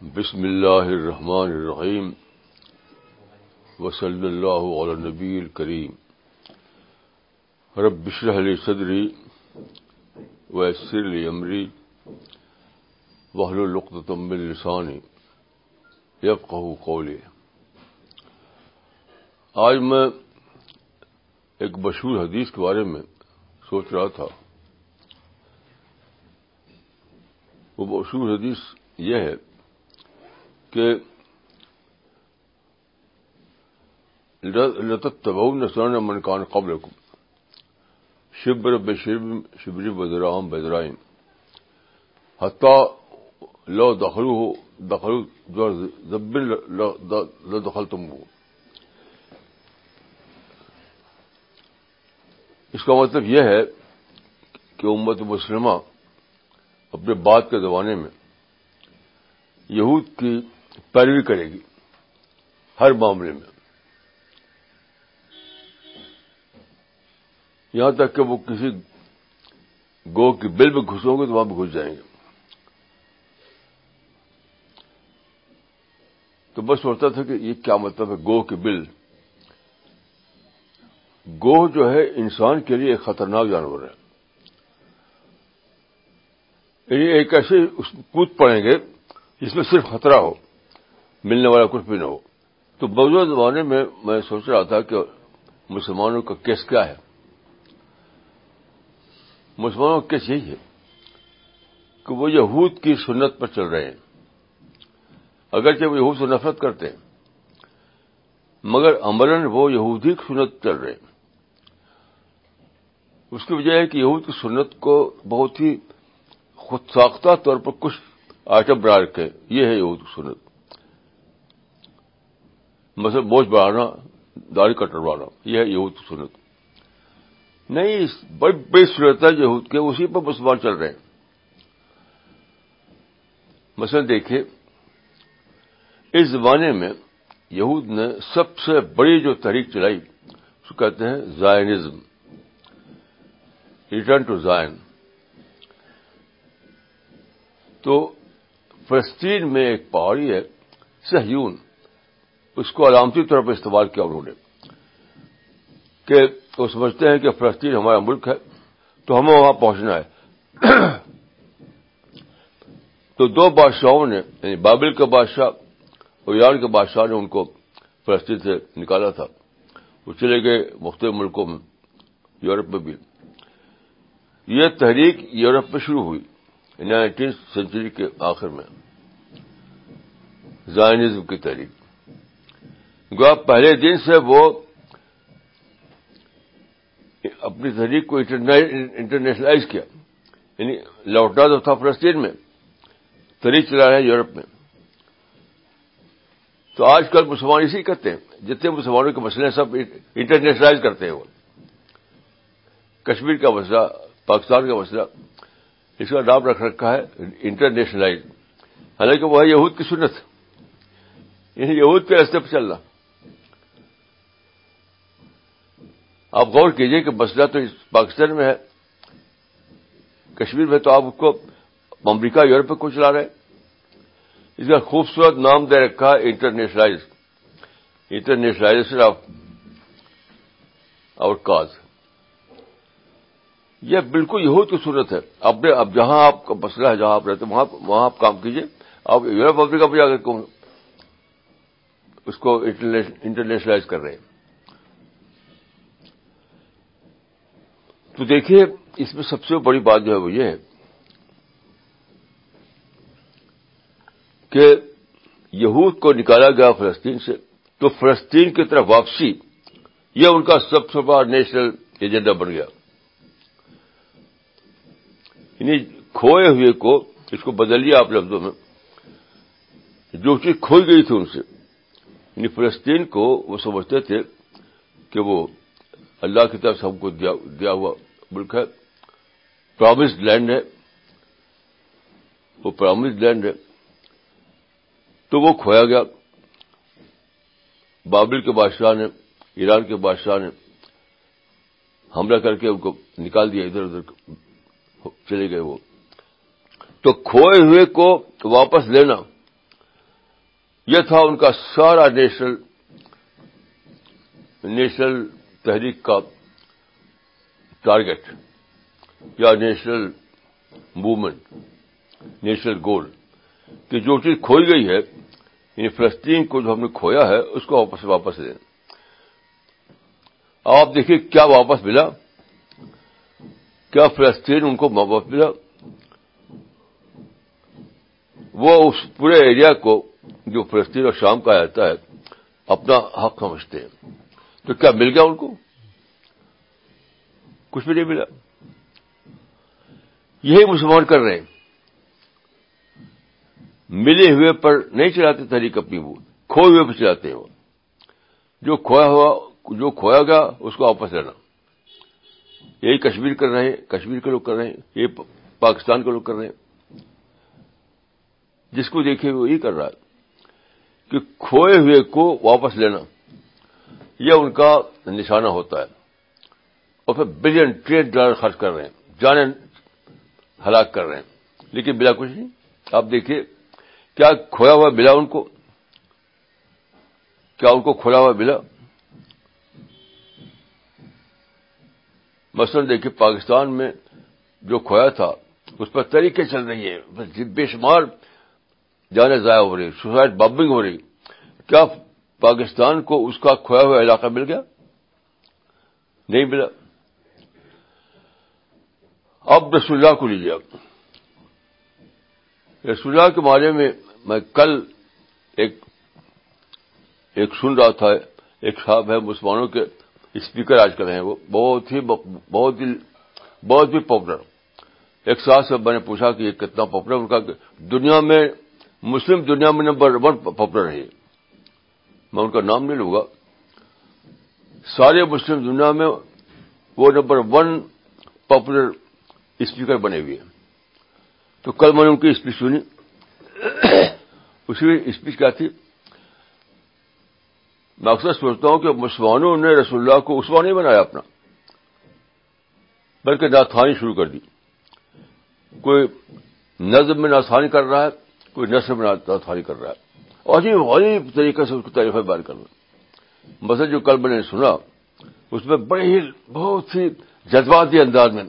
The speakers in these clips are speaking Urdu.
بسم اللہ الرحمن الرحیم وصلی اللہ علی نبی الکریم. رب بشرح لی صدری ویسر لی امری وحل لقطم من لسانی یفقہ قولی. آج میں ایک مشہور حدیث کے بارے میں سوچ رہا تھا. وہ مشہور حدیث یہ ہے کہ لتتبعون نسان من کان قبلکم. شبر بشرب شبری بدرام بدرائن حتی لو دخلو دخلو زبن لدخلتم اس کا مطلب یہ ہے کہ امت مسلمہ اپنے بعد کے زمانے میں یہود کی پیروی کرے گی ہر معاملے میں۔ یہاں تک کہ وہ کسی گو کی بل میں گھسوں گے تو وہاں بھی گھس جائیں گے۔ تو بس سوچتا تھا کہ یہ کیا مطلب ہے گو کی بل۔ گو جو ہے انسان کے لیے ایک خطرناک جانور ہے۔ یعنی ایک ایسے کود پڑیں گے جس میں صرف خطرہ ہو۔ ملنے والا کچھ بھی نہ ہو۔ تو موجودہ زمانے میں میں سوچ رہا تھا کہ مسلمانوں کا کیس کیا ہے؟ مسلمانوں کا کیس یہی ہے کہ وہ یہود کی سنت پر چل رہے ہیں۔ اگرچہ وہ یہود سے نفرت کرتے ہیں، مگر عملاً وہ یہودی کی سنت چل رہے ہیں۔ اس کی وجہ ہے کہ یہود کی سنت کو بہت ہی خود ساختہ طور پر کچھ آئٹم بنا رکھے یہ ہے یہود کی سنت۔ مثلا بوجھ بڑھانا داڑھی کٹروانا یہ ہے یہود کی سنت۔ نہیں بڑی بڑی صورت ہے یہود کے اسی پر مسلمان چل رہے ہیں۔ مثلا دیکھیے اس زمانے میں یہود نے سب سے بڑی جو تحریک چلائی، اس کو کہتے ہیں زائنزم۔ ریٹرن ٹو زائن تو فلسطین میں ایک پہاڑی ہے، سہیون۔ اس کو علامتی طور پر استعمال کیا انہوں نے، کہ وہ سمجھتے ہیں کہ فلسطین ہمارا ملک ہے، تو ہمیں وہاں پہنچنا ہے۔ تو دو بادشاہوں نے یعنی بابل کے بادشاہ اور ایران کے بادشاہ نے ان کو فلسطین سے نکالا تھا۔ وہ چلے گئے مختلف ملکوں میں، یورپ میں بھی۔ یہ تحریک یورپ میں شروع ہوئی یعنی نائنٹین سینچری کے آخر میں۔ زائنزم کی تحریک۔ گوا پہلے دن سے وہ اپنی تحریک کو انٹرنیشنلائز کیا یعنی لوٹنا تو تھا فلسطین میں تحریک چلا رہے ہیں یورپ میں۔ تو آج کل مسلمان اسی کرتے ہیں، جتنے مسلمانوں کے مسئلے سب انٹرنیشنلائز کرتے ہیں وہ۔ کشمیر کا مسئلہ، پاکستان کا مسئلہ، اس کا نام رکھ رکھا ہے انٹرنیشنلائز۔ حالانکہ وہ ہے یہود کی سنت یعنی یہود کے راستے پہ چلنا۔ آپ غور کیجیے کہ مسئلہ تو پاکستان میں ہے۔ کشمیر میں تو آپ اس کو امریکہ، یورپ کو چلا رہے اس کا خوبصورت نام دے رکھا ہے internationalise. Internationalisation of our cause. یہ بالکل یہود کی صورت ہے۔ اپنے اب جہاں آپ کا مسئلہ ہے، جہاں آپ رہتے ہیں، وہاں وہاں آپ کام کیجیے۔ آپ یورپ افریقہ پہ جا کر اس کو انٹرنیشنلائز کر رہے ہیں؟ تو دیکھیے، اس میں سب سے بڑی بات جو ہے وہ یہ ہے کہ یہود کو نکالا گیا فلسطین سے، تو فلسطین کی طرف واپسی، یہ ان کا سب سے بڑا نیشنل ایجنڈا بن گیا۔ یعنی کھوئے ہوئے کو، اس کو بدل لیا آپ لفظوں میں، جو چیز کھوئی گئی تھی ان سے یعنی فلسطین کو وہ سمجھتے تھے کہ وہ اللہ کی طرف سے ہم کو دیا ہوا۔ ملک ہے پرامسڈ لینڈ ہے، وہ پرامسڈ لینڈ ہے، تو وہ کھویا گیا۔ بابل کے بادشاہ نے، ایران کے بادشاہ نے حملہ کر کے ان کو نکال دیا، ادھر ادھر چلے گئے وہ۔ تو کھوئے ہوئے کو واپس لینا، یہ تھا ان کا سارا نیشنل نیشنل تحریک کا ٹارگیٹ یا نیشنل موومنٹ، نیشنل گول، کہ جو چیز کھوئی گئی ہے یعنی فلسطین کو جو ہم نے کھویا ہے، اس کو واپس واپس دیں۔ آپ دیکھیے کیا واپس ملا، کیا فلسطین ان کو واپس ملا۔ وہ اس پورے ایریا کو، جو فلسطین اور شام کا جاتا ہے، اپنا حق سمجھتے ہیں۔ تو کیا مل گیا ان کو؟ کچھ بھی نہیں ملا۔ یہی مسلمان کر رہے ہیں۔ ملے ہوئے پر نہیں چلاتے تحریک اپنی وہ کھوئے ہوئے پہ چلاتے ہیں وہ۔ جو کھویا ہوا، جو کھویا گیا، اس کو واپس لینا۔ یہی کشمیر کر رہے ہیں، کشمیر کے لوگ کر رہے ہیں، یہ پاکستان کے لوگ کر رہے ہیں۔ جس کو دیکھے وہ یہی کر رہا ہے کہ کھوئے ہوئے کو واپس لینا، یہ ان کا نشانہ ہوتا ہے۔ اور پھر بلین ٹریلین ڈالر خرچ کر رہے ہیں، جانے ہلاک کر رہے ہیں۔ لیکن بلا کچھ نہیں، آپ دیکھیے کیا کھویا ہوا ملا ان کو؟ کیا ان کو کھولا ہوا ملا مثلاً دیکھیے پاکستان میں جو کھویا تھا، اس پر طریقے چل رہی ہیں بے شمار جانے ضائع ہو رہی سوسائڈ بمبنگ ہو رہی کیا پاکستان کو اس کا کھویا ہوا علاقہ مل گیا؟ نہیں ملا۔ اب رسول اللہ کو لیجیے اب۔ رسول اللہ کے بارے میں میں کل ایک ایک سن رہا تھا، ایک صاحب ہے مسلمانوں کے اسپیکر آج کل ہیں، وہ بہت ہی بہت ہی بہت ہی پاپولر۔ ایک ساتھ سے میں نے پوچھا کہ یہ کتنا پاپولر ان کا دنیا میں، مسلم دنیا میں نمبر ون پاپولر ہے۔ میں ان کا نام نہیں لوں گا۔ سارے مسلم دنیا میں وہ نمبر ون پاپولر اسپیکر بنے ہوئے ہیں۔ تو کل میں نے ان کی اسپیچ سنی۔ اسی اسپیچ کیا تھی؟ میں اکثر سوچتا ہوں کہ مسلمانوں نے رسول اللہ کو اسوا نہیں بنایا اپنا، بلکہ ناتھانی شروع کر دی۔ کوئی نظم میں ناسانی کر رہا ہے، کوئی نثر میں ناتھانی کر رہا ہے۔ اور عجیب عجیب طریقے سے اس کو تعریف بیان کر رہا مسئلہ جو کل میں نے سنا، اس میں بڑے ہی بہت ہی جذباتی انداز میں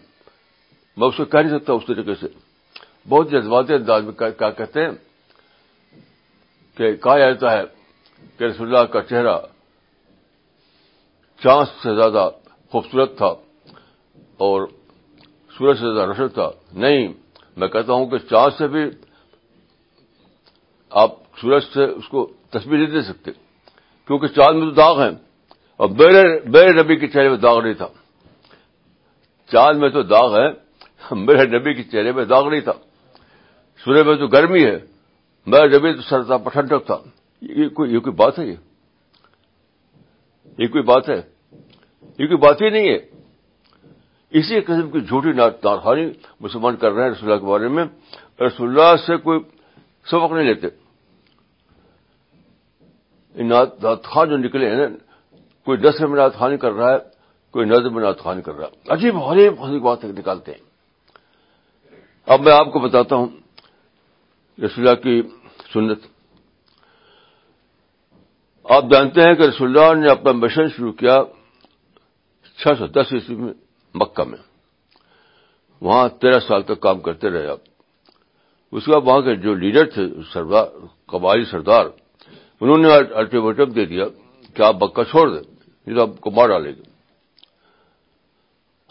میں اس کو کہہ نہیں سکتا اس طریقے سے۔ بہت جذباتی انداز میں کیا کہتے ہیں کہ کہا جاتا ہے کہ رسول اللہ کا چہرہ چاند سے زیادہ خوبصورت تھا اور سورج سے زیادہ روشن تھا۔ نہیں، میں کہتا ہوں کہ چاند سے بھی آپ سورج سے اس کو تصویر نہیں دے سکتے، کیونکہ چاند میں تو داغ ہیں اور میرے میرے نبی کے چہرے میں داغ نہیں تھا۔ چاند میں تو داغ ہے میرے نبی کے چہرے میں داغ نہیں تھا۔ سورج میں تو گرمی ہے۔ میرا نبی تو سرتا پٹھنڈک تھا۔ یہ کوئی یہ کوئی بات ہے یہ؟ یہ کوئی بات ہے؟ یہ کوئی بات ہی نہیں ہے۔ اسی قسم کی جھوٹی نارخانی مسلمان کر رہے ہیں رسول اللہ کے بارے میں۔ رسول اللہ سے کوئی سبق نہیں لیتے۔ نعت خان جو نکلے ہیں کوئی نثر میں نعت خانی کر رہا ہے، کوئی نظر میں نعت خانی کر رہا ہے۔ عجیب عجیب حسین بات نکالتے ہیں۔ اب میں آپ کو بتاتا ہوں رسول اللہ کی سنت۔ آپ جانتے ہیں کہ رسول اللہ نے اپنا مشن شروع کیا چھ سو دس عیسوی میں مکہ میں۔ وہاں تیرہ سال تک کام کرتے رہے آپ۔ اس کے بعد وہاں کے جو لیڈر تھے سردار قبائلی سردار، انہوں نے الٹیمیٹم دے دیا کہ آپ مکہ چھوڑ دیں یہ تو آپ کو مار ڈالے گا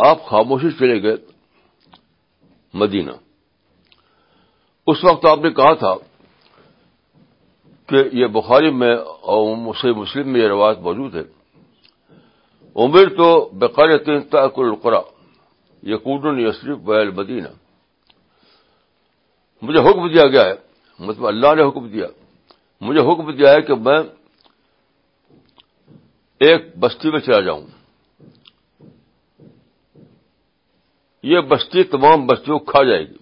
آپ خاموشی چلے گئے۔ مدینہ۔ اس وقت آپ نے کہا تھا کہ یہ بخاری میں اور مسلم میں یہ روایت موجود ہے۔ عمر تو بقار تین تاک القرا یقون یسریف بیل مدینہ۔ مجھے حکم دیا گیا ہے مطلب اللہ نے حکم دیا۔ مجھے حکم دیا ہے کہ میں ایک بستی میں چلا جاؤں۔ یہ بستی تمام بستیوں کو کھا جائے گی۔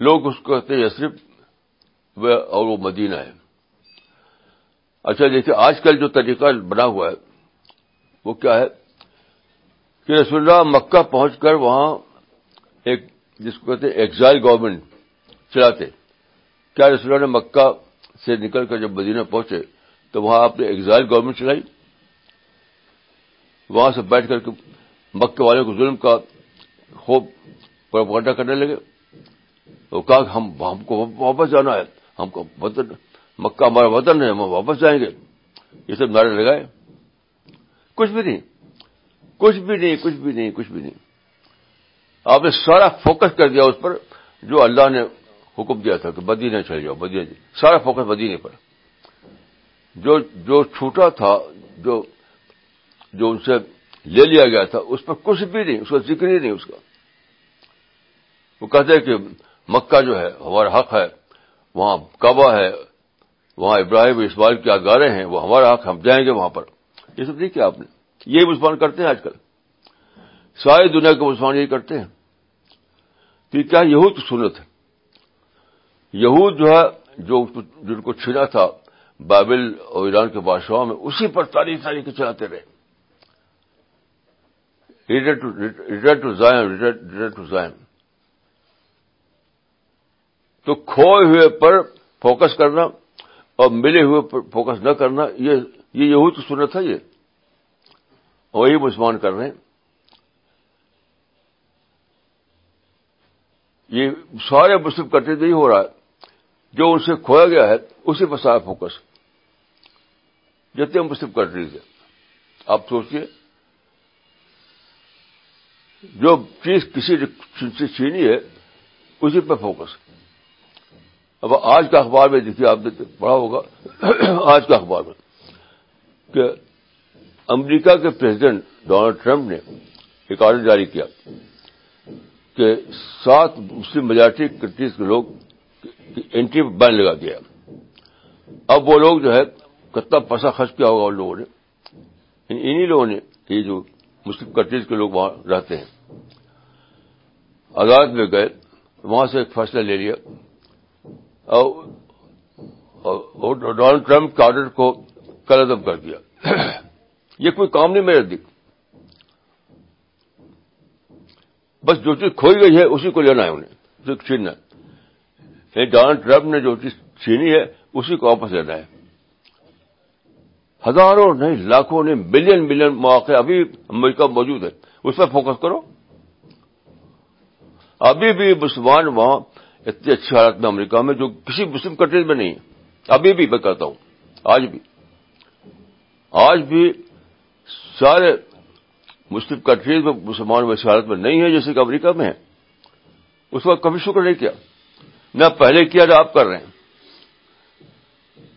لوگ اس کو کہتے ہیں صرف وہ اور وہ مدینہ ہے۔ اچھا دیکھیے، آج کل جو طریقہ بنا ہوا ہے، وہ کیا ہے؟ کہ رسول اللہ مکہ پہنچ کر وہاں ایک، جس کو کہتے ہیں ایگزائل گورنمنٹ چلاتے۔ کیا رسول اللہ نے مکہ سے نکل کر جب مدینہ پہنچے، تو وہاں آپ نے ایگزائل گورنمنٹ چلائی۔ وہاں سے بیٹھ کر کے مکے والے کو ظلم کا خوب پروپگنڈا کرنے لگے۔ تو کہا کہ ہم ہم کو واپس جانا ہے، ہم کو وطن، مکہ ہمارا وطن ہے، ہم واپس جائیں گے۔ یہ سب نعرے لگائے۔ کچھ بھی نہیں، کچھ بھی نہیں، کچھ بھی نہیں، کچھ بھی نہیں۔ آپ نے سارا فوکس کر دیا اس پر، جو اللہ نے حکم دیا تھا کہ بدینے چل جاؤ بدینے سارا فوکس بدینے پر۔ جو جو چھوٹا تھا، جو جو ان سے لے لیا گیا تھا، اس پر کچھ بھی نہیں، اس کا ذکر ہی نہیں، اس کا۔ وہ کہتے ہیں کہ مکہ جو ہے، ہمارا حق ہے، وہاں کعبہ ہے، وہاں ابراہیم اسماعیل کی آگارے ہیں، وہ ہمارا حق، ہم جائیں گے وہاں پر۔ یہ سب نہیں کیا آپ نے۔ یہی مسلمان کرتے ہیں آج کل۔ ساری دنیا کے مسلمان یہی کرتے ہیں۔ تو کیا یہود سنت ہے؟ یہود جو ہے، جو جن کو چھینا تھا بائبل اور ایران کے بادشاہوں میں، اسی پر تاریخ تاریخ چلاتے رہے۔ ریٹرن ٹو زائم ریٹرن ٹو زائم تو کھوئے ہوئے پر فوکس کرنا اور ملے ہوئے پر فوکس نہ کرنا، یہ یہود تو سنت ہے یہ۔ وہی مسلمان کر رہے ہیں۔ یہ سارے مسلم کرتے نہیں ہو رہا ہے۔ جو ان سے کھویا گیا ہے، اسی پر سارا فوکس جتنے مسلم کنٹریز ہیں آپ سوچیے جو چیز کسی سے چھینی ہے، اسی پہ فوکس۔ اب آج کا اخبار میں دیکھیے، آپ نے پڑھا ہوگا۔ آج کا اخبار میں کہ امریکہ کے پریزیڈنٹ ڈونلڈ ٹرمپ نے ایک آرڈر جاری کیا کہ سات مسلم میجارٹی کنٹریز کے لوگ انٹری بین لگا دیا۔ اب وہ لوگ جو ہے، کتنا پیسہ خرچ کیا ہوگا ان لوگوں نے؟ انہی لوگوں نے یہ جو مسلم کنٹریز کے لوگ وہاں رہتے ہیں۔ عدالت میں گئے، وہاں سے ایک فیصلہ لے لیا۔ اور ڈونلڈ ٹرمپ کے آرڈر کو کل عدم کر دیا۔ یہ کوئی کام نہیں میرے دکھ بس جو چیز کھوئی گئی ہے، اسی کو لینا ہے انہیں۔ چھیننا یعنی ڈونلڈ ٹرمپ نے جو چیز چھینی ہے، اسی کو واپس لینا ہے۔ ہزاروں نہیں، لاکھوں نہیں ملین ملین مواقع ابھی امریکہ موجود ہے۔ اس پر فوکس کرو۔ ابھی بھی مسلمان وہاں اتنی اچھی حالت میں امریکہ میں جو کسی مسلم کنٹریز میں نہیں ہے۔ ابھی بھی میں کہتا ہوں، آج بھی۔ آج بھی سارے مسلم کنٹریز میں مسلمان ویسی حالت میں نہیں ہے جیسے کہ امریکہ میں ہے۔ اس کا کبھی شکر نہیں کیا۔ نہ پہلے کیا، نہ آپ کر رہے ہیں۔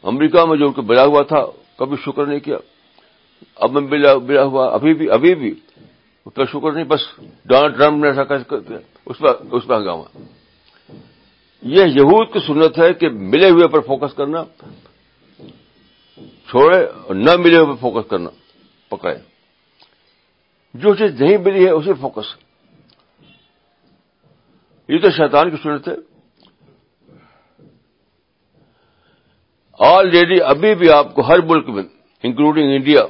امریکہ میں جو ان کو بلا ہوا تھا کبھی شکر نہیں کیا۔ اب میں بلا ہوا۔ ابھی بھی ابھی بھی۔ اس کا شکر نہیں، بس ڈونلڈ ٹرمپ نے ایسا اس پہ ہنگامہ یہ یہود کی سنت ہے کہ ملے ہوئے پر فوکس کرنا، چھوڑے اور نہ ملے ہوئے پر فوکس کرنا پکڑے جو چیز نہیں ملی ہے، اسی فوکس۔ یہ تو شیطان کی سنت ہے۔ آلریڈی ابھی بھی آپ کو ہر ملک میں انکلوڈنگ انڈیا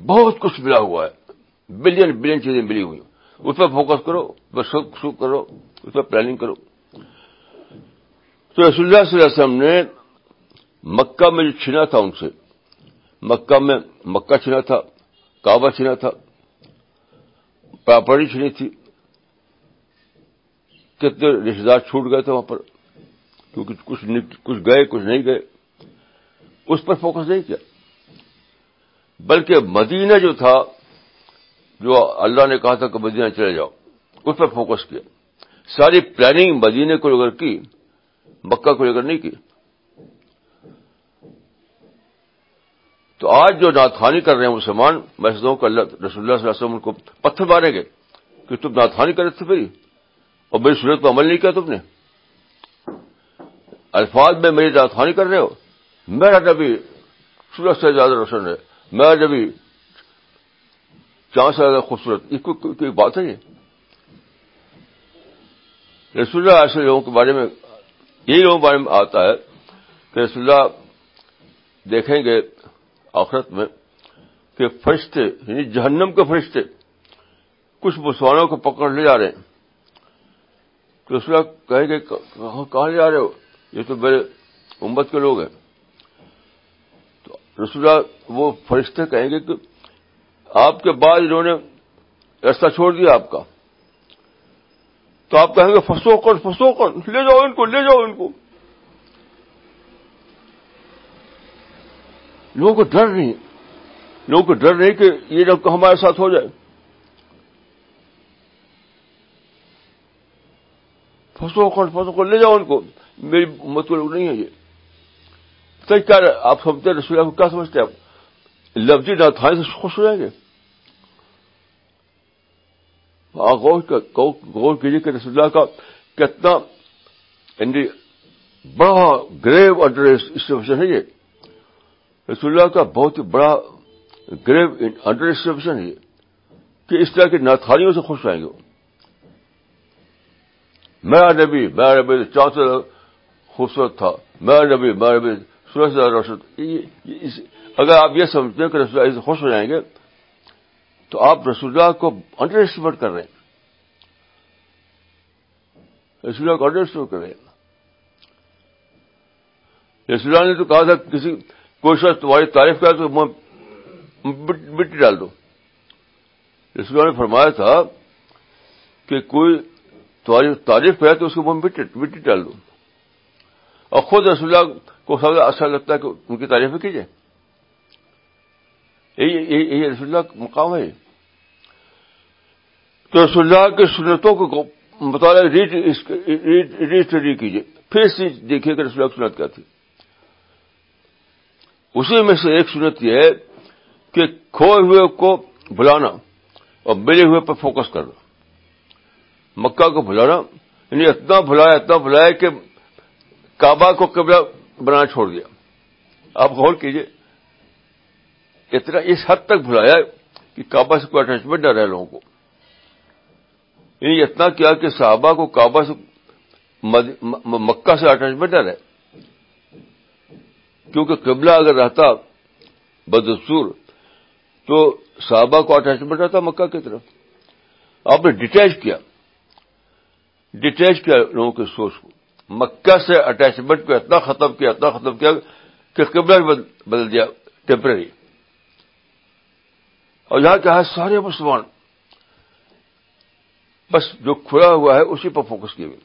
بہت کچھ ملا ہوا ہے. بلین بلین چیزیں ملی ہوئی اس پہ فوکس کرو، اس پہ سکھ کرو، اس پہ پلاننگ کرو. تو رسول اللہ صلی اللہ علیہ وسلم نے مکہ میں جو چھینا تھا ان سے، مکہ میں مکہ چھینا تھا، کعبہ چھینا تھا، پراپرٹی چھینی تھی. کتنے رشتے دار چھوٹ گئے تھے وہاں پر، کیونکہ کچھ کچھ گئے، کچھ نہیں گئے. اس پر فوکس نہیں کیا۔ بلکہ مدینہ جو تھا، جو اللہ نے کہا تھا کہ مدینہ چلے جاؤ، اس پر فوکس کیا۔ ساری پلاننگ مدینے کو اگر کی، مکہ کو لے کر نہیں کی۔ تو آج جو ناتخانی کر رہے ہیں مسلمان، میں سمجھتا کہ اللہ، رسول اللہ صلی اللہ علیہ وسلم ان کو پتھر ماریں گے کہ تم ناتخانی کر رہے تھے پھر اور میری سورت پہ عمل نہیں کیا تم نے۔ الفاظ میں میری ناتخانی کر رہے ہو۔ میرا نبی سورج سے زیادہ روشن ہے میرا نبی چاند سے زیادہ خوبصورت، یہ کوئی بات ہے۔ یہ رسول اللہ ایسے لوگوں کے بارے میں یہی لوگوں کے بارے میں آتا ہے کہ رسول اللہ دیکھیں گے آخرت میں کہ فرشتے یعنی جہنم کے فرشتے کچھ مسلمانوں کو پکڑ لے جا رہے ہیں۔ تو رسول اللہ کہیں گے، کہاں لے جا رہے ہو؟ یہ تو میرے امت کے لوگ ہیں۔ رسول اللہ وہ فرشتے کہیں گے کہ آپ کے بعد انہوں نے راستہ چھوڑ دیا آپ کا۔ تو آپ کہیں گے فسو کر فسو کر، لے جاؤ ان کو، لے جاؤ ان کو۔ لوگوں کو ڈر نہیں، لوگوں کو ڈر نہیں کہ یہ لوگ ہمارے ساتھ ہو جائے۔ فسو کر فسو کر، لے جاؤ ان کو۔ میری مت کو لوگ نہیں ہے یہ۔ تو کیا آپ سمجھتے رسول اللہ کو کیا سمجھتے ہیں؟ آپ لفظی نہ تھا سے خوش ہو جائیں گے۔ غور کیجیے کہ رسول اللہ کا کتنا یعنی بڑا گریو انڈر اسٹیفیشن ہے یہ۔ رسول اللہ کا بہت ہی بڑا گریو انڈر اسٹیفیشن ہے یہ کہ اس طرح کی ناتھاریوں سے خوش آئیں گے۔ میرا نبی میرا نبی چاند خوبصورت تھا۔ میرا نبی میرا نبی سورج روشن اگر آپ یہ سمجھتے ہیں کہ رسول اللہ سے خوش ہو جائیں گے، تو آپ رسول اللہ کو انڈر اسٹیمیٹ کر رہے ہیں۔ رسول اللہ کو انڈر اسٹیمیٹ کر رہے ہیں۔ رسول اللہ نے تو کہا تھا کسی کوئی شخص تمہاری تعریف کیا تو مٹی ڈال دو۔ رسول اللہ نے فرمایا تھا کہ کوئی تمہاری تعریف کرے تو اس کو مٹی ڈال دو۔ اور خود رسول اللہ کو سب اچھا لگتا ہے کہ ان کی تعریفیں کیجیے یہی رسول اللہ کا مقام ہے۔ تو رسول اللہ کی سنتوں کو مطالعہ ری اسٹڈی کیجیے پھر سے دیکھیے کہ رسول اللہ کی سنت کیا تھی۔ اسی میں سے ایک سنت یہ ہے کہ کھوئے ہوئے کو بلانا اور ملے ہوئے پر فوکس کرنا۔ مکہ کو بلانا یعنی اتنا بلایا اتنا بلایا کہ کعبہ کو قبلہ بنانا چھوڑ دیا۔ آپ غور کیجیے اتنا اس حد تک بلایا کہ کعبہ سے کوئی اٹیچمنٹ نہ رہے لوگوں کو۔ یعنی اتنا کیا کہ صحابہ کو کعبہ سے مکہ سے اٹیچمنٹ نہ رہے۔ کیونکہ قبلہ اگر رہتا بدسور تو صحابہ کو اٹیچمنٹ رہتا مکہ کی طرف۔ آپ نے ڈیٹیچ کیا۔ ڈیٹیچ کیا لوگوں کی سوچ کو۔ مکہ سے اٹیچمنٹ کو اتنا ختم کیا، اتنا ختم کیا کہ قبلہ بھی بدل دیا ٹیمپرری اور یہاں کیا ہے سارے مسلمان، بس جو کھلا ہوا ہے اسی پر فوکس کیے ہوئے۔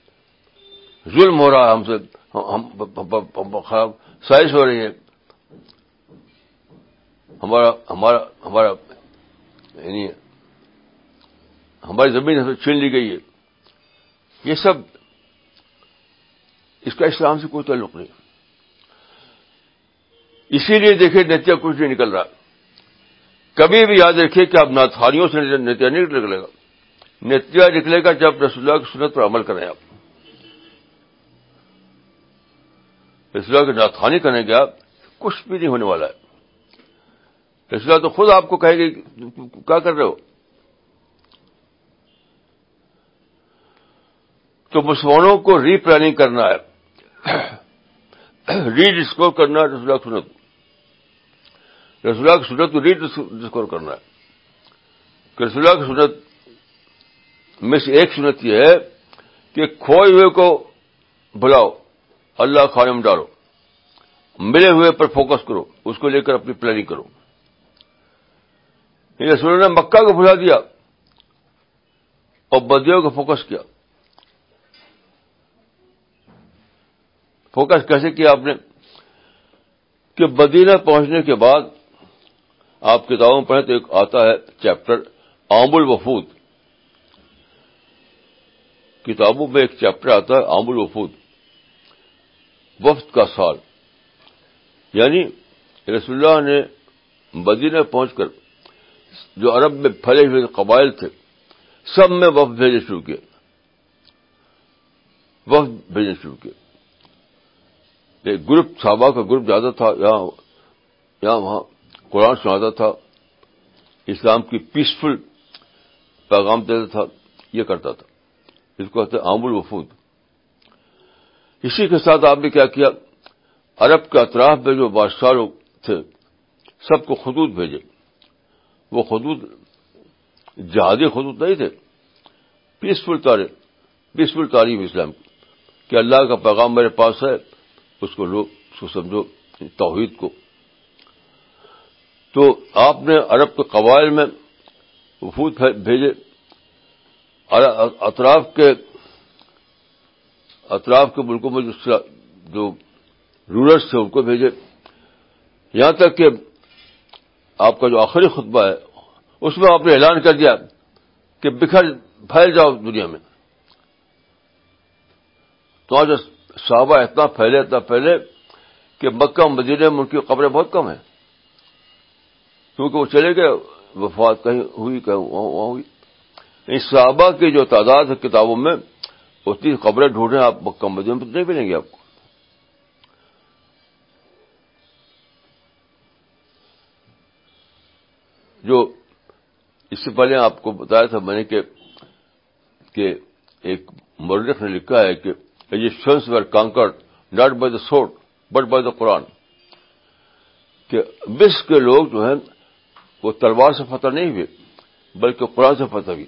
ظلم ہو رہا ہے ہم سے، ہم خراب سائز ہو رہی ہے۔ ہمارا ہمارا ہمارا یعنی ہماری زمین ہمیں چھین لی گئی ہے۔ یہ سب اس کا اسلام سے کوئی تعلق نہیں۔ اسی لیے دیکھیں نتیجہ کچھ نہیں نکل رہا کبھی بھی یاد رکھیے کہ آپ ناتھاریوں سے نتیجہ نہیں نکلے گا۔ نتیجہ نکلے گا جب رسول اللہ کی سنت پر عمل کریں آپ۔ رسول اللہ کی ناتھانی کرنے گے آپ کچھ بھی نہیں ہونے والا ہے۔ رسول اللہ تو خود آپ کو کہے گی کیا کر رہے ہو؟ تو مسلمانوں کو ری پلاننگ کرنا ہے۔ ری ڈسکور کرنا ہے رسول سنت رسول کی سنت کو ری ڈسکور کرنا ہے کہ رسول کی سنت میں سے ایک سنت یہ ہے کہ کھوئے ہوئے کو بلاؤ اللہ خانے میں ڈالو ملے ہوئے پر فوکس کرو اس کو لے کر اپنی پلاننگ کرو رسول نے مکہ کو بلا دیا اور بدیوں کو فوکس کیا فوکس کیسے کیا آپ نے؟ کہ مدینہ پہنچنے کے بعد آپ کتابوں پڑھیں تو ایک آتا ہے چیپٹر آم الوفود۔ کتابوں میں ایک چیپٹر آتا ہے آم الوفود۔ وفد کا سال۔ یعنی رسول اللہ نے مدینہ پہنچ کر جو عرب میں پھلے ہوئے قبائل تھے، سب میں وفد بھیجنے شروع کیے۔ وفد بھیجنے شروع کیے۔ ایک گروپ صحابہ کا گروپ زیادہ تھا یہاں یہاں وہاں قرآن سناتا تھا، اسلام کی پیسفل پیغام دیتا تھا، یہ کرتا تھا۔ اس کو کہتے عام الوفود۔ اسی کے ساتھ آپ نے کیا کیا؟ عرب کے اطراف میں جو بادشاہ لوگ تھے، سب کو خطوط بھیجے۔ وہ خطوط جہادی خطوط نہیں تھے۔ پیسفل تاریخ پیسفل تعلیم اسلام کی۔ کہ اللہ کا پیغام میرے پاس ہے اس کو لو اس کو سمجھو، توحید کو۔ تو آپ نے عرب کے قبائل میں وفود بھیجے۔ اطراف کے اطراف کے ملکوں میں جو رولرس تھے ان کو بھیجے۔ یہاں تک کہ آپ کا جو آخری خطبہ ہے، اس میں آپ نے اعلان کر دیا کہ بکھر، پھیل جاؤ دنیا میں۔ تو آج صحابہ اتنا پھیلے اتنا پھیلے کہ مکہ مدینے میں ان کی قبریں بہت کم ہیں۔ کیونکہ وہ چلے گئے، وفات کہیں ہوئی، کہیں وہاں ہوئی۔ اس صحابہ کی جو تعداد ہے کتابوں میں، اتنی خبریں ڈھونڈیں آپ مکہ مدینے میں نہیں ملیں گے آپ کو۔ جو اس سے پہلے آپ کو بتایا تھا میں نے کہ ایک مرخ نے لکھا ہے کہ Egyptians were conquered not by the sword but by the Quran کہ مصر کے لوگ جو ہیں، وہ تلوار سے فتح نہیں ہوئے، بلکہ قرآن سے فتح ہوئی۔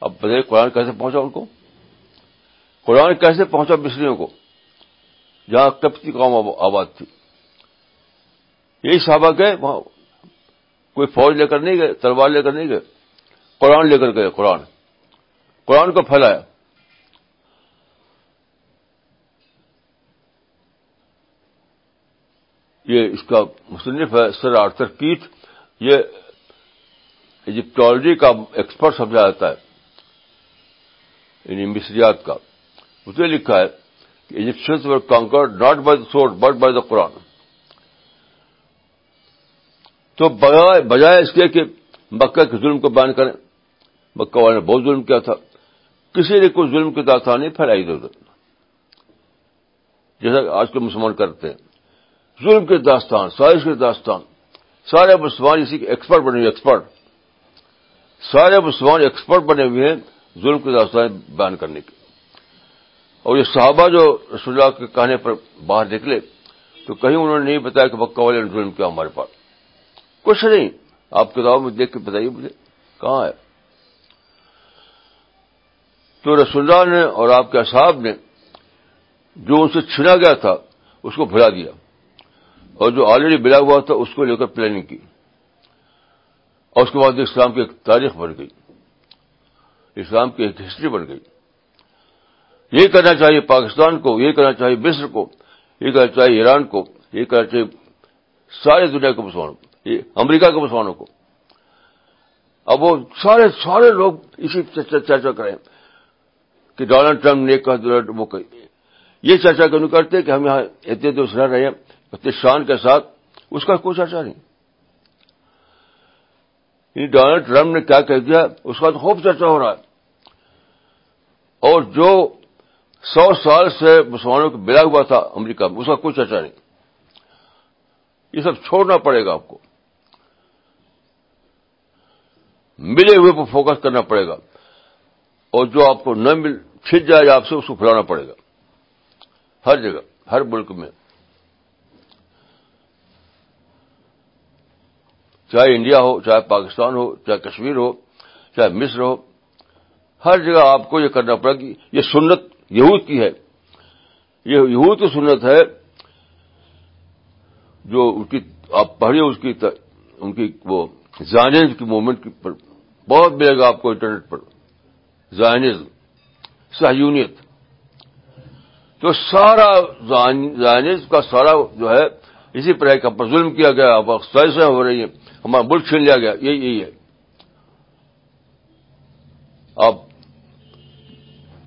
اب بتائیے قرآن کیسے پہنچا ان کو؟ قرآن کیسے پہنچا مصریوں کو؟ جہاں کپتی قوم آباد تھی۔ یہی صحابہ گئے، وہاں کوئی فوج لے کر نہیں گئے، تلوار لے کر نہیں گئے، قرآن لے کر گئے، قرآن۔ قرآن کو پھیلایا۔ یہ اس کا مصنف ہے سر آرتھر کیٹ یہ ایجپٹالوجی کا ایکسپرٹ سمجھا جاتا ہے یعنی مصریات کا۔ اسے لکھا ہے کہ Egyptians were conquered not by the sword but by the Quran تو بجائے اس کے کہ مکہ کے ظلم کو بیان کریں، مکہ والے نے بہت ظلم کیا تھا۔ کسی نے کوئی ظلم کی داستان نہیں، پھیلائی ادھر ادھر جیسا آج کے مسلمان کرتے ہیں۔ ظلم کی داستان، سازش کی داستان۔ سارے مسلمان اسی کے ایکسپرٹ بنے ہوئے ایکسپرٹ سارے مسلمان ایکسپرٹ بنے ہوئے ہیں ظلم کی داستان بیان کرنے کے۔ اور یہ صحابہ جو رسول اللہ کے کہنے پر باہر نکلے، تو کہیں انہوں نے نہیں بتایا کہ مکہ والے نے ظلم کیا ہمارے پاس۔ کچھ نہیں، آپ کتابوں میں دیکھ کے بتائیے مجھے، کہاں ہے؟ تو رسول اللہ نے اور آپ کے اصحاب نے جو ان سے چھنا گیا تھا، اس کو بھلا دیا۔ اور جو آلریڈی ملا ہوا تھا، اس کو لے کر پلاننگ کی۔ اور اس کے بعد اسلام کی ایک تاریخ بن گئی۔ اسلام کی ایک ہسٹری بن گئی۔ یہ کرنا چاہیے پاکستان کو، یہ کرنا چاہیے مصر کو، یہ کرنا چاہیے ایران کو، یہ کرنا چاہیے ساری دنیا کے مسلمانوں کو امریکہ کے مسلمانوں کو۔ اب وہ سارے سارے لوگ اسی چرچا کریں۔ کہ ڈونلڈ ٹرمپ نے کہا وہ یہ چرچا کیوں کرتے کہ ہم یہاں اتنے دوست رہ رہے ہیں۔ اتنے شان کے ساتھ اس کا کوئی چرچا نہیں۔ یعنی ڈونلڈ ٹرمپ نے کیا کہہ دیا، اس کا تو خوب چرچا ہو رہا ہے۔ اور جو سو سال سے مسلمانوں کو ملا ہوا تھا امریکہ میں اس کا کوئی چرچا نہیں۔ یہ سب چھوڑنا پڑے گا آپ کو۔ ملے ہوئے پر فوکس کرنا پڑے گا۔ اور جو آپ کو نہ مل چھٹ جائے آپ سے اس کو پھیلانا پڑے گا۔ ہر جگہ، ہر ملک میں۔ چاہے انڈیا ہو، چاہے پاکستان ہو، چاہے کشمیر ہو، چاہے مصر ہو، ہر جگہ آپ کو یہ کرنا پڑے گا یہ سنت یہود کی ہے۔ یہ یہود کی سنت ہے جو ان کی، آپ پڑھیے اس کی ان کی وہ زائنز کی موومنٹ کی پر بہت ملے گا آپ کو انٹرنیٹ پر۔ زائنز سہیونیت تو سارا زائنز کا سارا جو ہے اسی طرح کا پر ظلم کیا گیا، اب اکثر ہو رہی ہیں۔ ہمارا ملک چھین لیا گیا، یہی یہی ہے۔ آپ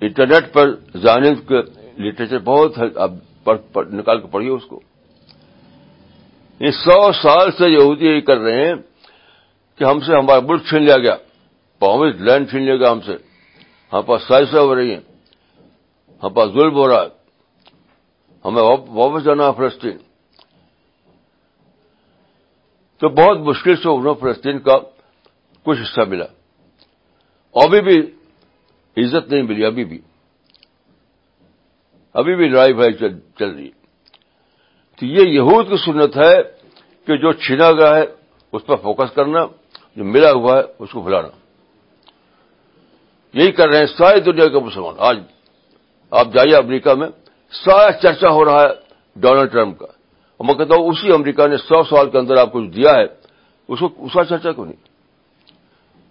انٹرنیٹ پر جانے کے لٹریچر بہت ہے نکال کے پڑھیے اس کو۔ یہ سو سال سے یہودی یہی کر رہے ہیں کہ ہم سے ہمارا ملک چھین لیا گیا۔ پاؤں لینڈ چھین لیا گیا ہم سے۔ ہم پاس سائزیں ہو رہی ہیں۔ ہم پاس ظلم ہو رہا ہے۔ ہمیں واپس جانا ہے فلسطین۔ تو بہت مشکل سے انہوں فلسطین کا کچھ حصہ ملا۔ ابھی بھی عزت نہیں ملی، ابھی بھی۔ ابھی بھی لڑائی بھائی چل رہی تو یہ یہود کی سنت ہے کہ جو چھینا گیا ہے، اس پر فوکس کرنا، جو ملا ہوا ہے، اس کو بھلانا یہی کر رہے ہیں ساری دنیا کے مسلمان۔ آج آپ جائیے امریکہ میں، سارا چرچا ہو رہا ہے ڈونلڈ ٹرمپ کا۔ اور میں کہتا ہوں اسی امریکہ نے سو سال کے اندر آپ کو جو دیا ہے، اس کو اس کا چرچا کیوں نہیں؟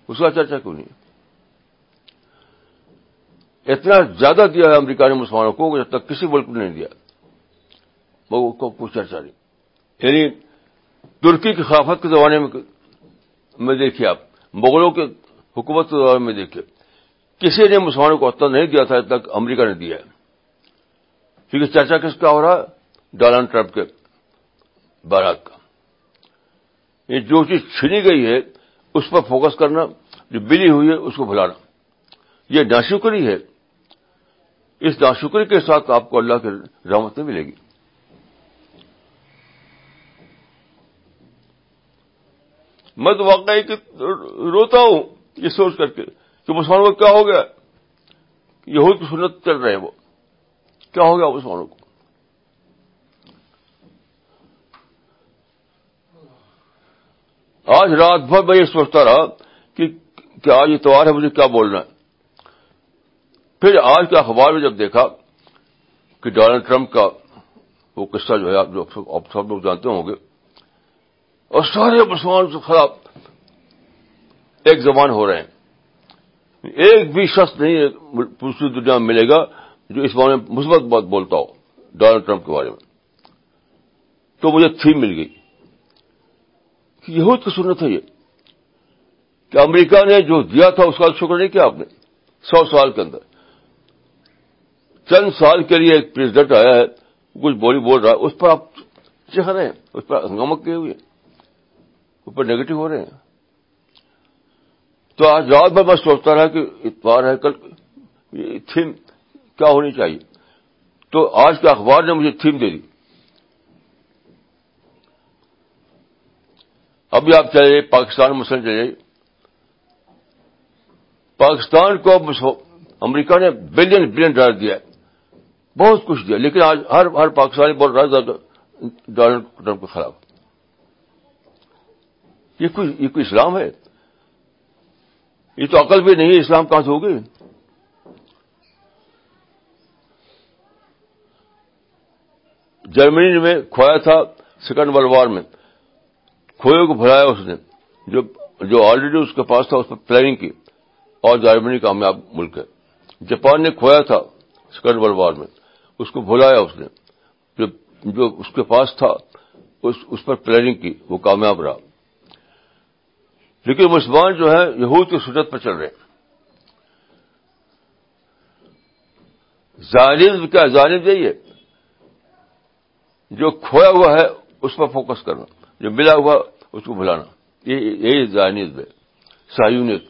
اس کا چرچا کیوں نہیں؟ اتنا زیادہ دیا ہے امریکہ نے مسلمانوں کو جب تک کسی ملک نے نہیں دیا وہ کوئی چرچا نہیں۔ یعنی ترکی کی خلافت کے زمانے میں دیکھیے آپ، مغلوں کے حکومت کے زمانے میں دیکھیے، کسی نے مسلمانوں کو اتنا نہیں دیا تھا جب تک امریکہ نے دیا ہے۔ کیونکہ چرچا کس کا ہو رہا؟ ہے ڈونلڈ ٹرمپ کے۔ بارات کا یہ جو چیز چھنی گئی ہے، اس پر فوکس کرنا، جو بلی ہوئی ہے، اس کو بھلانا یہ ناشکری ہے۔ اس ناشکری کے ساتھ آپ کو اللہ کی رحمت نہیں ملے گی۔ میں تو واقعی کہ روتا ہوں، یہ سوچ کر کے کہ مسلمانوں کو کیا ہو گیا؟ یہود کی سنت چل رہے ہیں وہ۔ کیا ہو گیا مسلمانوں کو؟ آج رات بھر میں یہ سوچتا رہا کہ آج اتوار ہے، مجھے کیا بولنا ہے؟ پھر آج کے اخبار میں جب دیکھا کہ ڈونلڈ ٹرمپ کا وہ قصہ جو ہے، آپ جو آپ سب لوگ جانتے ہوں گے، اور سارے مسلمان سے خراب ایک زبان ہو رہے ہیں۔ ایک بھی شخص نہیں پوری دنیا میں ملے گا جو اس بارے میں مثبت بات بولتا ہو، ڈونلڈ ٹرمپ کے بارے میں۔ تو مجھے تھیم مل گئی۔ یہود کی سنت ہے یہ کہ امریکہ نے جو دیا تھا اس کا شکر نہیں کیا آپ نے سو سال کے اندر۔ چند سال کے لیے ایک پریزیڈنٹ آیا ہے، کچھ بولی بول رہا ہے، اس پر آپ چہ رہے ہیں، اس پر ہنگامہ کیے ہوئے اس پر نیگیٹو ہو رہے ہیں۔ تو آج رات بھر میں سوچتا رہا کہ اتوار ہے، کل تھیم کیا ہونی چاہیے۔ تو آج کے اخبار نے مجھے تھیم دے دی۔ ابھی آپ چلے پاکستان مسلم چلے پاکستان کو امریکہ نے بلین بلین ڈالر دیا ہے۔ بہت کچھ دیا، لیکن آج ہر ہر پاکستانی بول رہا ہے ڈونلڈ ٹرمپ کے خلاف۔ یہ کوئی یہ کوئی اسلام ہے؟ یہ تو عقل بھی نہیں ہے، اسلام کہاں سے ہوگی؟ جرمنی میں کھویا تھا سیکنڈ ورلڈ وار میں۔ کھوئے کو بھرایا اس نے، جو جو آلریڈی اس کے پاس تھا، اس پر پلاننگ کی، اور جرمنی کامیاب ملک ہے۔ جاپان نے کھویا تھا سیکنڈ ورلڈ وار میں، اس کو بھلایا اس نے۔ جو جو اس کے پاس تھا، اس اس پر پلاننگ کی، وہ کامیاب رہا۔ لیکن مسلمان جو ہے یہود کی سنت پر چل رہے ہیں۔ ظالم کیا؟ ظالم یہی ہے۔ جو کھویا ہوا ہے، اس پر فوکس کرنا۔ جو ملا ہوا اس کو بھلانا۔ یہی ذہنیت ہے۔ سایونیت۔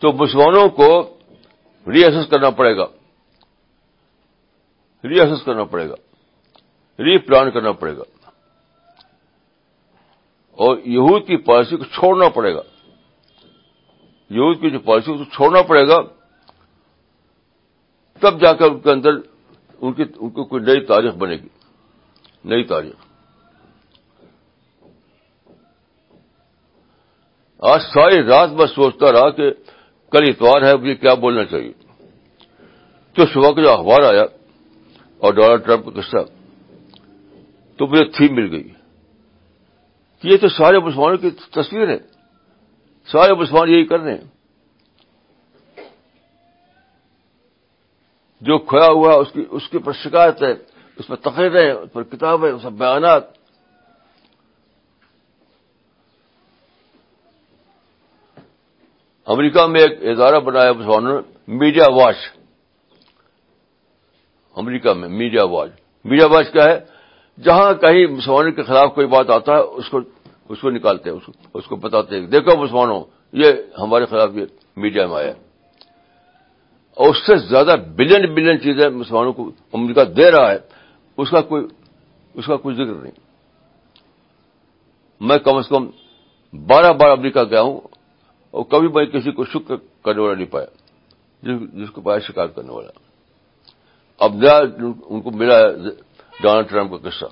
تو مسلمانوں کو ری ایس کرنا پڑے گا۔ ری ایس کرنا پڑے گا۔ ری پلان کرنا پڑے گا۔ اور یہود کی پالیسی کو چھوڑنا پڑے گا۔ یہود کی جو پالیسی کو چھوڑنا پڑے گا۔ تب جا کر ان کے اندر ان کی ان کو کوئی نئی تاریخ بنے گی۔ نئی تاریخ۔ آج ساری رات میں سوچتا رہا کہ کل اتوار ہے، مجھے کیا بولنا چاہیے۔ تو صبح کا جو اخبار آیا اور ڈونلڈ ٹرمپ کا قصہ، تو مجھے تھیم مل گئی۔ کہ یہ تو سارے مسلمانوں کی تصویر ہے۔ سارے مسلمان یہی کر رہے ہیں۔ جو کھویا ہوا اس کی، اس کے پر شکایت ہے، اس پر تقریر ہے، اس پر کتاب ہے، اس پر بیانات۔ امریکہ میں ایک ادارہ بنایا مسلمانوں نے میڈیا واچ۔ امریکہ میں میڈیا واچ۔ میڈیا واچ کیا ہے؟ جہاں کہیں مسلمانوں کے خلاف کوئی بات آتا ہے، اس کو اس کو نکالتے ہیں اس کو بتاتے ہیں۔ دیکھو مسلمانوں، یہ ہمارے خلاف یہ میڈیا میں آیا ہے۔ اور اس سے زیادہ بلین بلین چیزیں مسلمانوں کو امریکہ دے رہا ہے، اس کا کوئی اس کا کوئی ذکر نہیں۔ میں کم از کم بارہ بار امریکہ گیا ہوں اور کبھی میں کسی کو شکر کرنے والا نہیں پایا، جس کو پایا شکایت کرنے والا۔ اب نیا ان کو ملا ہے ڈونلڈ ٹرمپ کا قصہ۔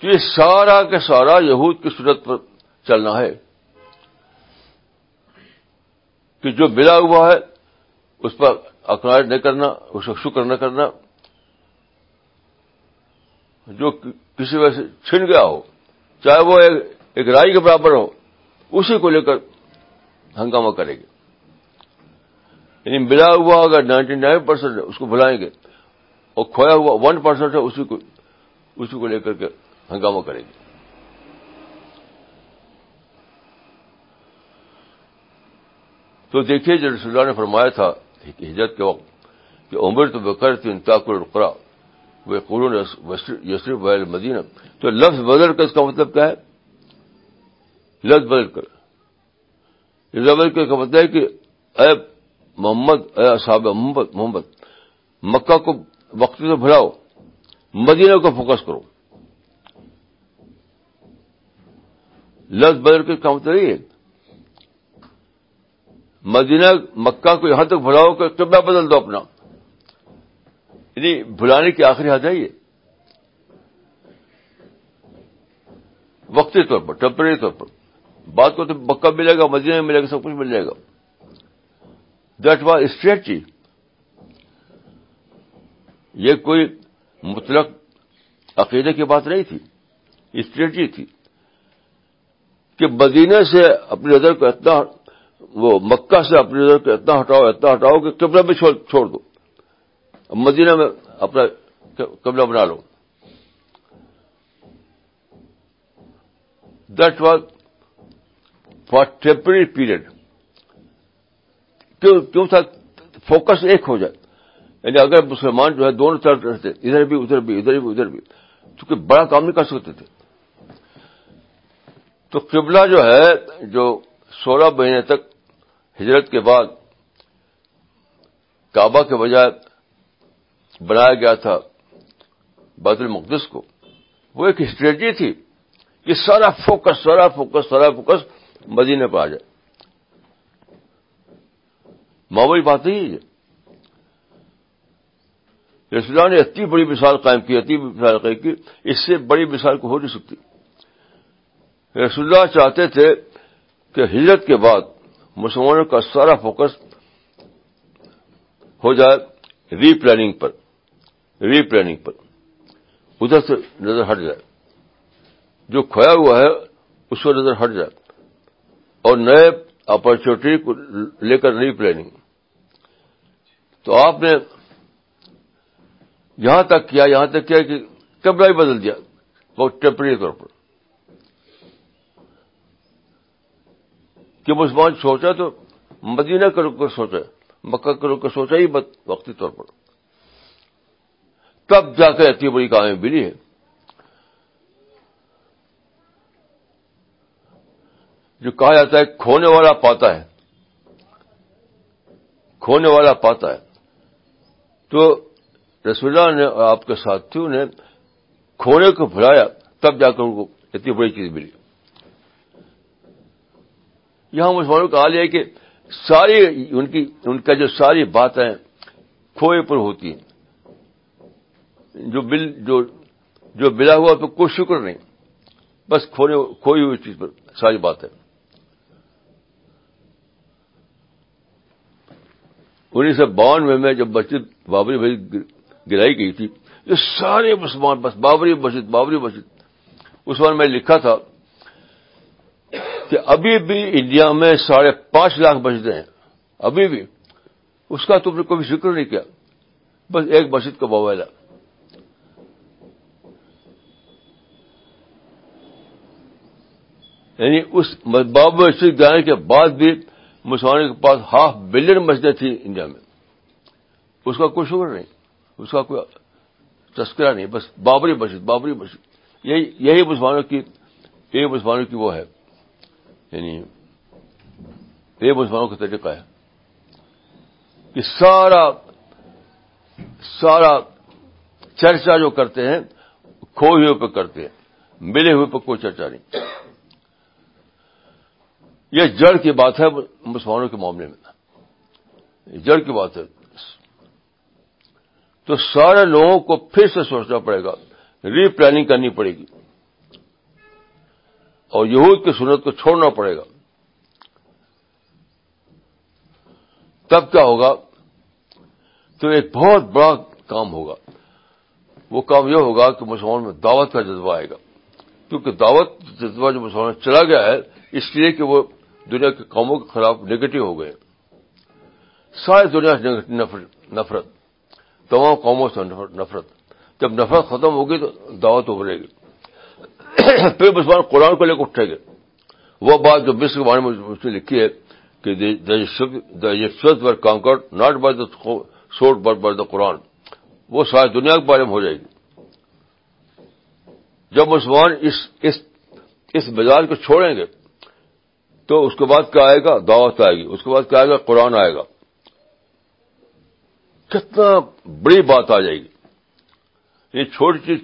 کہ سارا کے سارا یہود کی صورت پر چلنا ہے۔ کہ جو ملا ہوا ہے، اس پر اکناج نہیں کرنا، اس کا شکر نہ کرنا۔ جو کسی وجہ سے چھن گیا ہو، چاہے وہ ایک رائی کے برابر ہو، اسی کو لے کر ہنگامہ کرے گی۔ یعنی ملا ہوا اگر نائنٹی نائن پرسینٹ اس کو بلائیں گے۔ اور کھویا ہوا ون پرسینٹ ہے، اسی کو اسی کو لے کر کے ہنگامہ کرے گی۔ تو دیکھیے جو رسول اللہ نے فرمایا تھا ہجرت کے وقت کہ عمر تو بکر تھی انتاق القرا وہ قرون یسرف ویل مدینہ تو لفظ بدل کر اس کا مطلب کیا ہے؟ لفظ بدل کر لفظ بدل کر کا مطلب ہے کہ اے محمد، اے صحاب محمد محمد، مکہ کو وقت سے بھلاؤ، مدینہ کو فوکس کرو۔ لفظ بدل کر کا مطلب یہ مدینہ مکہ کو یہاں تک بھلاؤ کہ قبلہ بدل دو اپنا۔ یعنی بلانے کی آخری حد ہے یہ۔ وقتی طور پر ٹیمپرری طور پر۔ بات کو تو مکہ ملے گا، مدینہ ملے گا، سب کچھ مل جائے گا۔ دیٹ واز اسٹریٹجی یہ کوئی مطلق عقیدے کی بات نہیں تھی۔ اسٹریٹجی تھی کہ مدینہ سے اپنی نظر کو اتنا وہ مکہ سے اپنی نظر کو اتنا ہٹاؤ اتنا ہٹاؤ کہ قبلہ بھی چھوڑ دو۔ مدینہ میں اپنا قبلہ بنا لو۔ That was for temporary period کیوں تھا؟ فوکس ایک ہو جائے۔ یعنی اگر مسلمان جو ہے دونوں طرف رہتے، ادھر بھی ادھر بھی ادھر بھی ادھر بھی، چونکہ بڑا کام نہیں کر سکتے تھے۔ تو قبلہ جو ہے، جو سولہ مہینے تک ہجرت کے بعد کعبہ کے بجائے بنایا گیا تھا بیت المقدس کو۔ وہ ایک اسٹریٹجی تھی کہ سارا فوکس سارا فوکس سارا فوکس مدینے پہ آ جائے۔ معمولی بات نہیں ہے رسول نے اتنی بڑی مثال قائم کی، اتنی بڑی مثال قائم کی، اس سے بڑی مثال کو ہو نہیں سکتی۔ رسول اللہ چاہتے تھے کہ ہجرت کے بعد مسلمانوں کا سارا فوکس ہو جائے ری پلاننگ پر ری پلاننگ پر۔ ادھر سے نظر ہٹ جائے۔ جو کھویا ہوا ہے، اس کو نظر ہٹ جائے۔ اور نئے اپرچونیٹی کو لے کر ری پلاننگ تو آپ نے یہاں تک کیا، یہاں تک کیا کہ کبلا ہی بدل دیا۔ بہت ٹیمپرری طور پر۔ کہ مسلمان سوچا تو مدینہ کا رک کر سوچا مکہ کا رک کر سوچا ہی وقتی طور پر۔ تب جا کر اتنی بڑی کامیں ملی ہے۔ جو کہا جاتا ہے، کھونے والا پاتا ہے۔ کھونے والا پاتا ہے۔ تو رسول اللہ نے آپ کے ساتھیوں نے کھونے کو بھلایا، تب جا کر ان کو اتنی بڑی چیز ملی۔ یہاں مسلمانوں کا حال ہے کہ ساری ان کی، ان کا جو ساری باتیں کھوئے پر ہوتی ہیں، جو بل، جو جو ملا ہوا تو کوئی شکر نہیں، بس کھونے کھوئی ہوئی چیز پر ساری بات ہے انیس سو بانوے میں جب مسجد بابری بھائی گرائی گئی تھی، یہ سارے مسلمان، بس بابری مسجد بابری مسجد، اس بار میں لکھا تھا کہ ابھی بھی انڈیا میں ساڑھے پانچ لاکھ مسجدیں ہیں۔ ابھی بھی۔ اس کا تم نے کبھی ذکر نہیں کیا۔ بس ایک مسجد کا موبائل ہے۔ یعنی اس باب مسجد جانے کے بعد بھی مسلمانوں کے پاس ہاف بلین مسجدیں تھیں انڈیا میں۔ اس کا کوئی شکر نہیں۔ اس کا کوئی تذکرہ نہیں۔ بس بابری مسجد بابری مسجد۔ یہی یہی مسلمانوں کی، یہی مسلمانوں کی وہ ہے۔ یعنی یہ مسلمانوں کا طریقہ ہے کہ سارا سارا چرچا جو کرتے ہیں کھوئے ہوئے پہ کرتے ہیں، ملے ہوئے پہ کوئی چرچا نہیں۔ یہ جڑ کی بات ہے مسلمانوں کے معاملے میں۔ جڑ کی بات ہے۔ تو سارے لوگوں کو پھر سے سوچنا پڑے گا، ری پلاننگ کرنی پڑے گی۔ اور یہود کی سنت کو چھوڑنا پڑے گا۔ تب کیا ہوگا؟ تو ایک بہت بڑا کام ہوگا۔ وہ کام یہ ہوگا کہ مسلمان میں دعوت کا جذبہ آئے گا۔ کیونکہ دعوت جذبہ جو مسلمان میں چلا گیا ہے، اس لیے کہ وہ دنیا کے قوموں کے خلاف نگیٹو ہو گئے۔ ساری دنیا سے نفرت۔ تمام قوموں سے نفرت۔ جب نفرت ختم ہوگی تو دعوت ابھرے گی۔ پھر مسلمان قرآن کو لے کر اٹھے گے وہ بات جو مصر کے بارے میں اس نے لکھی ہے کہ were conquer not by the sword but by the Quran. وہ ساری دنیا کے بارے میں ہو جائے گی۔ جب مسلمان اس اس اس مزاج کو چھوڑیں گے، تو اس کے بعد کیا آئے گا؟ دعوت آئے گی۔ اس کے بعد کیا آئے گا؟ قرآن آئے گا۔ کتنا بڑی بات آ جائے گی۔ یہ چھوٹی چیز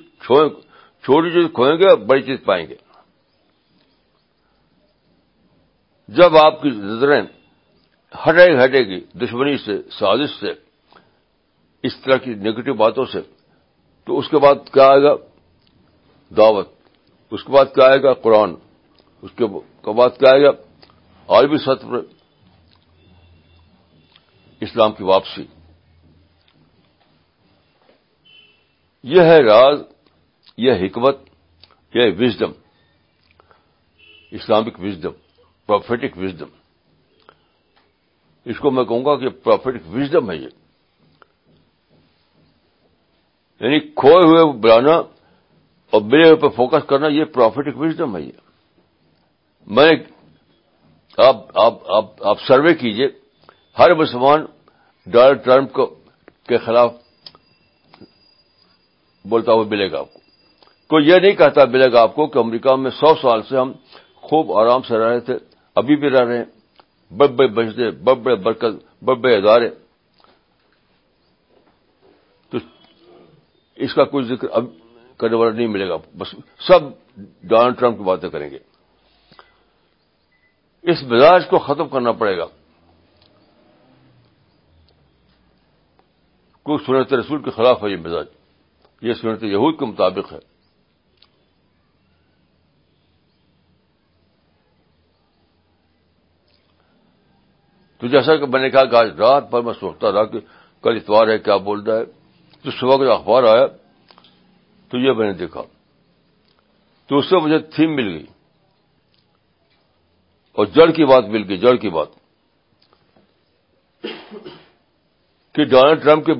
چھوٹی چیز کھوئیں گے بڑی چیز پائیں گے۔ جب آپ کی نظریں ہٹے ہٹے گی، دشمنی سے، سازش سے، اس طرح کی نگیٹو باتوں سے، تو اس کے بعد کیا آئے گا؟ دعوت۔ اس کے بعد کیا آئے گا؟ قرآن۔ اس کے بعد کیا آئے گا؟ عالمی سطح پر اسلام کی واپسی۔ یہ ہے راز یہ حکمت، یہ wisdom Islamic wisdom prophetic wisdom اس کو میں کہوں گا کہ پروفیٹک وزڈم ہے یہ۔ یعنی کھوئے ہوئے بلانا اور میرے پہ فوکس کرنا، یہ پروفیٹک وزڈم ہے یہ۔ میں آپ آپ آپ سروے کیجیے۔ ہر مسلمان ڈونلڈ ٹرمپ کے خلاف بولتا ہوا ملے گا آپ کو۔ کوئی یہ نہیں کہتا ملے گا آپ کو کہ امریکہ میں سو سال سے ہم خوب آرام سے رہ رہے تھے، ابھی بھی رہ رہے ہیں۔ بڑے بڑے بجتے بڑے بڑے برکت، بڑے بڑے ادارے۔ تو اس کا کوئی ذکر اب کرنے والا نہیں ملے گا۔ بس سب ڈونلڈ ٹرمپ کی باتیں کریں گے۔ اس مزاج کو ختم کرنا پڑے گا۔ کوئی سنت رسول کے خلاف ہے یہ مزاج۔ یہ سنت یہود کے مطابق ہے۔ تو جیسا کہ میں نے کہا کہ آج رات بھر میں سوچتا رہا کہ کل اتوار ہے، کیا بول رہا ہے؟ تو صبح کا جو اخبار آیا، تو یہ میں نے دیکھا۔ تو اس سے مجھے تھیم مل گئی۔ اور جڑ کی بات مل گئی، جڑ کی بات۔ کہ ڈونلڈ ٹرمپ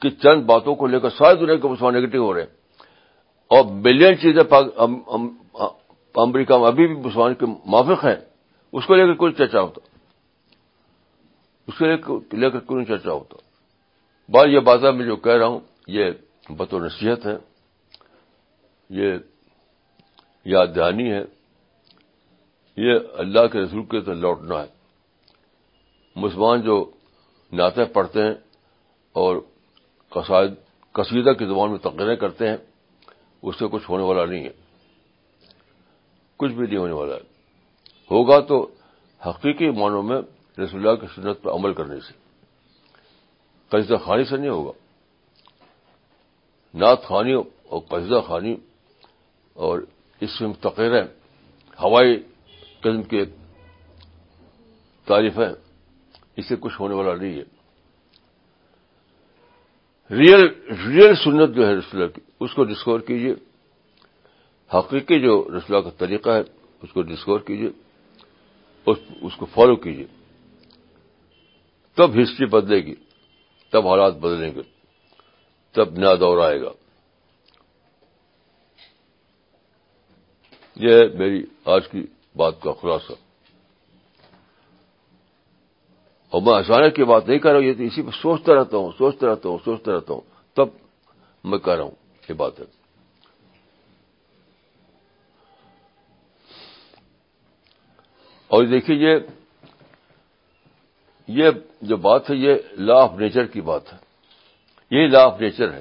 کی چند باتوں کو لے کر ساری دنیا کے مسلمان نگیٹو ہو رہے ہیں۔ اور ملین چیزیں امریکہ میں ابھی بھی مسلمان کے موافق ہیں۔ اس کو لے کر کوئی چرچا ہوتا۔ اس کے لے کر کوئی چرچا ہوتا؟ بات یہ بات میں جو کہہ رہا ہوں، یہ بطور نصیحت ہے، یہ یاد دہانی ہے، یہ اللہ کے رسول کے تو لوٹنا ہے۔ مسلمان جو نعتیں پڑھتے ہیں اور قصیدہ کی زبان میں تقریر کرتے ہیں، اس سے کچھ ہونے والا نہیں ہے۔ کچھ بھی نہیں ہونے والا ہے۔ ہوگا تو حقیقی معنوں میں رسول اللہ کی سنت پر عمل کرنے سے۔ قصیدہ خانی سے نہیں ہوگا۔ نعت خانی اور قصیدہ خانی اور اس میں تقریریں ہوائی قسم کے تعریفیں اس سے کچھ ہونے والا نہیں ہے۔ ریئل ریئل سنت جو ہے رسول کی، اس کو ڈسکور کیجیے حقیقی جو رسول کا طریقہ ہے، اس کو ڈسکور کیجیے اس کو فالو کیجیے تب ہسٹری بدلے گی، تب حالات بدلیں گے، تب نیا دور آئے گا۔ یہ ہے میری آج کی بات کا خلاصہ۔ اور میں اچانک کی بات نہیں کر رہا ہوں یہ تو اسی پہ سوچتا رہتا ہوں، سوچتا رہتا ہوں، سوچتا رہتا ہوں۔ تب میں کہہ رہا ہوں یہ بات ہے۔ اور دیکھیے، یہ یہ جو بات ہے، یہ لا آف نیچر کی بات ہے۔ یہی لا آف نیچر ہے۔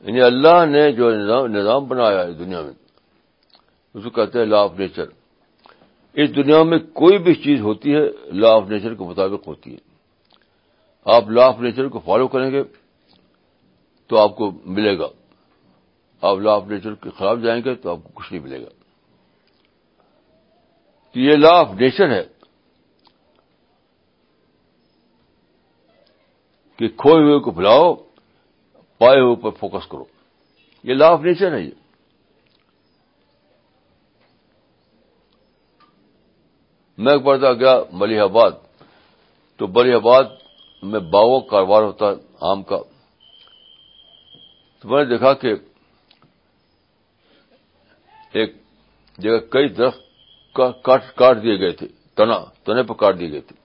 یعنی اللہ نے جو نظام بنایا ہے دنیا میں، اس کو کہتے ہیں لا آف نیچر اس دنیا میں کوئی بھی چیز ہوتی ہے لا آف نیچر کے مطابق ہوتی ہے۔ آپ لا آف نیچر کو فالو کریں گے تو آپ کو ملے گا۔ آپ لا آف نیچر کے خلاف جائیں گے تو آپ کو کچھ نہیں ملے گا۔ تو یہ لا آف نیچر ہے۔ کہ کھوئے ہوئے کو بلاؤ، پائے ہوئے پر فوکس کرو۔ یہ لا آف نیچر ہے یہ۔ میں ایک بار گیا ملی آباد تو بلی آباد میں باغوں کاروبار ہوتا ہے، آم کا۔ تو میں نے دیکھا کہ ایک جگہ کئی درخت کاٹ دیے گئے تھے، تنا، تنے پر کاٹ دیے گئے تھے۔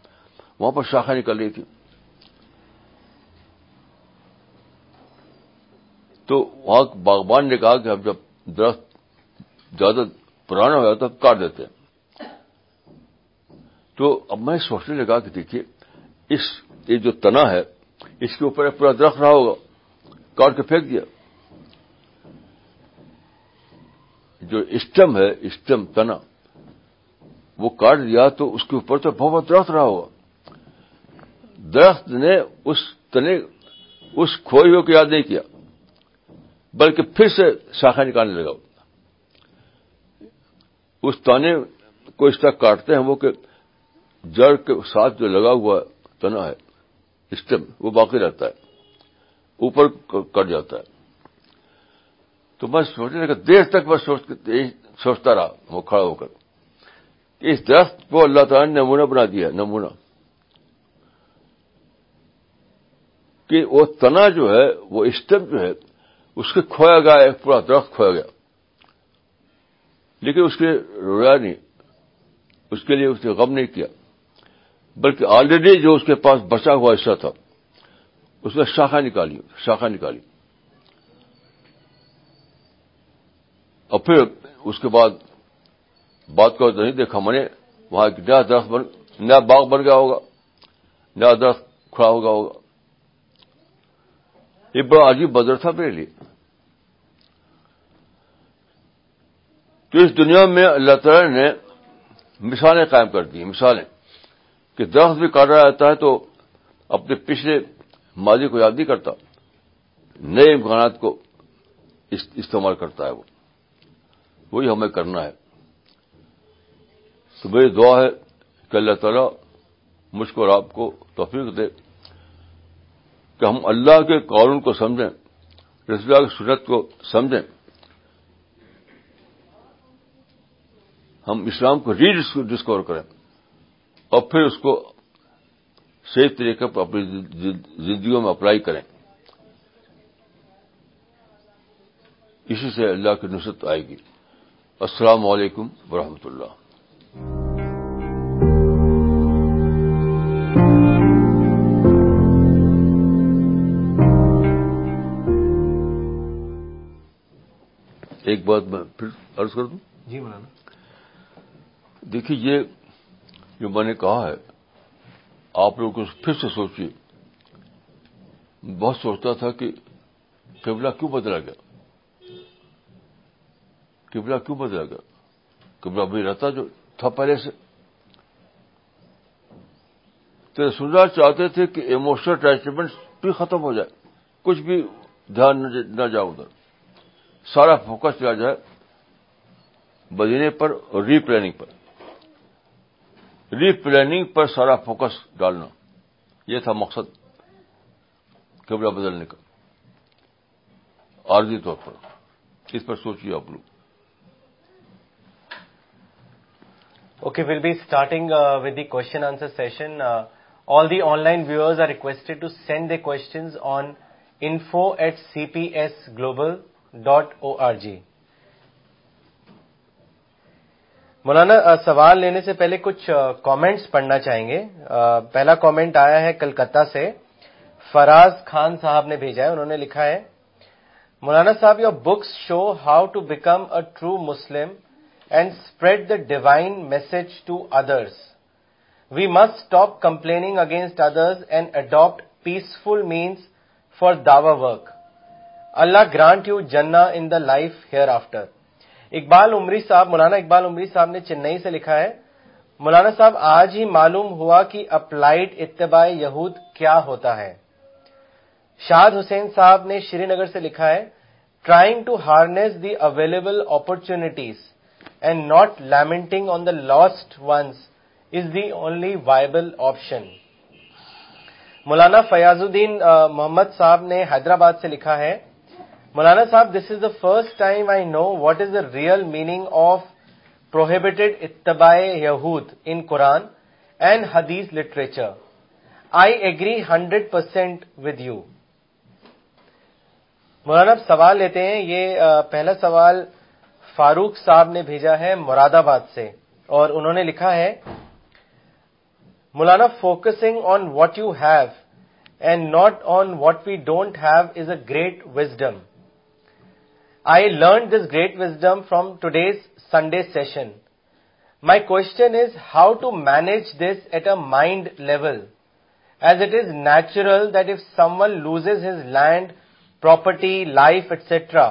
وہاں پر شاخا نکل رہی تھی تو وہاں باغبان نے کہا کہ ہم جب درخت زیادہ پرانا ہو جاتا کاٹ دیتے ہیں۔ تو اب میں سوچنے لگا کہ دیکھیے، اس، یہ جو تنا ہے، اس کے اوپر پورا درخت رہا ہوگا، کاٹ کے پھینک دیا۔ جو اسٹم ہے، اسٹم تنا، وہ کاٹ دیا تو اس کے اوپر تو بہت درخت رہا ہوگا۔ درخت نے اس تنے، اس کھوئی کو یاد نہیں کیا۔ بلکہ پھر سے شاخا نکالنے لگا اس تانے کو اس طرح کاٹتے ہیں وہ کہ جڑ کے ساتھ جو لگا ہوا تنا ہے اسٹم وہ باقی رہتا ہے۔ اوپر کٹ جاتا ہے۔ تو میں سوچنے لگا دیر تک میں سوچتا رہا، وہ کھڑا ہو کر۔ اس درخت کو اللہ تعالیٰ نے نمونہ بنا دیا، نمونہ۔ کہ وہ تنا جو ہے، وہ اسٹم جو ہے اس کے کھویا گیا ایک پورا درخت کھویا گیا۔ لیکن اس کے رویا نہیں۔ اس کے لیے اس نے غم نہیں کیا۔ بلکہ آلریڈی جو اس کے پاس بچا ہوا حصہ تھا، اس میں شاخا نکالی شاخا نکالی۔ اور پھر اس کے بعد بات کو نہیں دیکھا میں نے، وہاں ایک نیا درخت بن، نیا باغ بن گیا ہوگا، نیا درخت کھڑا ہوگا ہوگا۔ یہ بڑا عجیب بدر تھا میرے لیے۔ تو اس دنیا میں اللہ تعالی نے مثالیں قائم کر دی، مثالیں۔ کہ درخت بھی کاٹا جاتا ہے تو اپنے پچھلے ماضی کو یاد نہیں کرتا، نئے امکانات کو استعمال کرتا ہے وہ۔ وہی ہمیں کرنا ہے۔ تو میری دعا ہے کہ اللہ تعالیٰ مجھ کو اور آپ کو توفیق دے۔ کہ ہم اللہ کے قانون کو سمجھیں، رسول کی سنت کو سمجھیں۔ ہم اسلام کو ری ڈسکور کریں اور پھر اس کو صحیح طریقے پر اپنی زندگیوں میں اپلائی کریں۔ اسی سے اللہ کی نصرت آئے گی۔ السلام علیکم ورحمۃ اللہ۔ ایک بات میں پھر عرض کر دوں؟ جی مولانا۔ دیکھیے یہ جو میں نے کہا ہے آپ لوگ پھر سے سوچیے۔ بہت سوچتا تھا کہ قبلہ کیوں بدلا گیا؟ قبلہ کیوں بدلا گیا؟ قبلہ بھی رہتا جو تھا پہلے سے۔ تو سننا چاہتے تھے کہ ایموشنل اٹیچمنٹ بھی ختم ہو جائے کچھ بھی دھیان نہ جاؤ ادھر۔ سارا فوکس چلا جائے بدینے پر اور ری پلاننگ پر۔ ری پلاننگ پر سارا فوکس ڈالنا، یہ تھا مقصد قبلہ بدلنے کا۔ عارضی طور پر، اس پر سوچیے آپ لوگ۔ Okay will be starting with the question answer session all the online viewers are requested to send the questions on info at C P S global dot O R G. Maulana سوال لینے سے پہلے کچھ کامنٹس پڑھنا چاہیں گے۔ پہلا کامنٹ آیا ہے کلکتہ سے۔ فراز خان صاحب نے بھیجا ہے، انہوں نے لکھا ہے، Maulana Sahab your books show how to become a true Muslim and spread the divine message to others we must stop complaining against others and adopt peaceful means for dawah work Allah grant you jannah in the life hereafter. Iqbal Umari Sahab, Maulana Iqbal Umari صاحب نے چنئی سے لکھا ہے، مولانا صاحب، آج ہی معلوم ہوا کہ اپلائڈ اتباع یہود کیا ہوتا ہے۔ شاد حسین صاحب نے شری نگر سے لکھا ہے، trying to harness the available opportunities and not lamenting on the lost ones is the only viable option. Maulana Fayaz Uddin محمد صاحب نے حیدرآباد سے لکھا ہے Maulana Sahab this is the first time I know what is the real meaning of prohibited ittiba yahud in Quran and hadith literature I agree hundred percent with you Maulana, اب سوال لیتے ہیں. یہ پہلا سوال فاروق صاحب نے بھیجا ہے مراد آباد سے اور انہوں نے لکھا ہے، Maulana focusing on what you have and not on what we don't have is a great wisdom I learn this great wisdom from today's Sunday session my question is how to manage this at a mind level as it is natural that if someone loses his land property life etcetera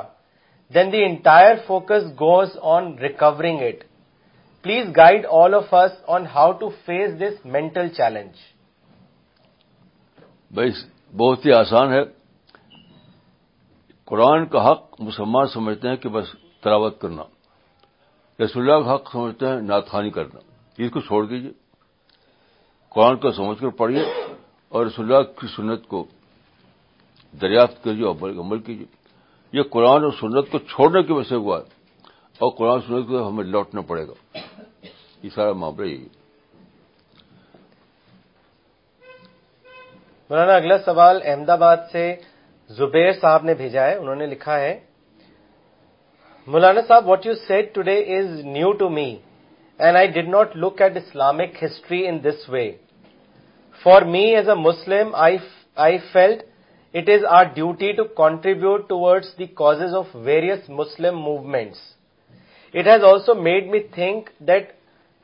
then the entire focus goes on recovering it please guide all of us on how to face this mental challenge بھائی، بہت ہی آسان ہے۔ قرآن کا حق مسلمان سمجھتے ہیں کہ بس تلاوت کرنا۔ رسول اللہ کا حق سمجھتے ہیں ناتخانی کرنا۔ اس کو چھوڑ دیجیے قرآن کو سمجھ کر پڑھیے اور رسول اللہ کی سنت کو دریافت کیجیے اور عمل کیجیے یہ قرآن اور سنت کو چھوڑنے کی وجہ سے ہوا ہے اور قرآن سنت کو ہمیں لوٹنا پڑے گا۔ یہ سارا معاملہ یہی مولانا، اگلا سوال احمد آباد سے زبیر صاحب نے بھیجا ہے، انہوں نے لکھا ہے، Maulana Sahab what you said today is new to me and I did not look at Islamic history in this way for me as a Muslim I felt it is our duty to contribute towards the cause of various Muslim movements it has also made me think that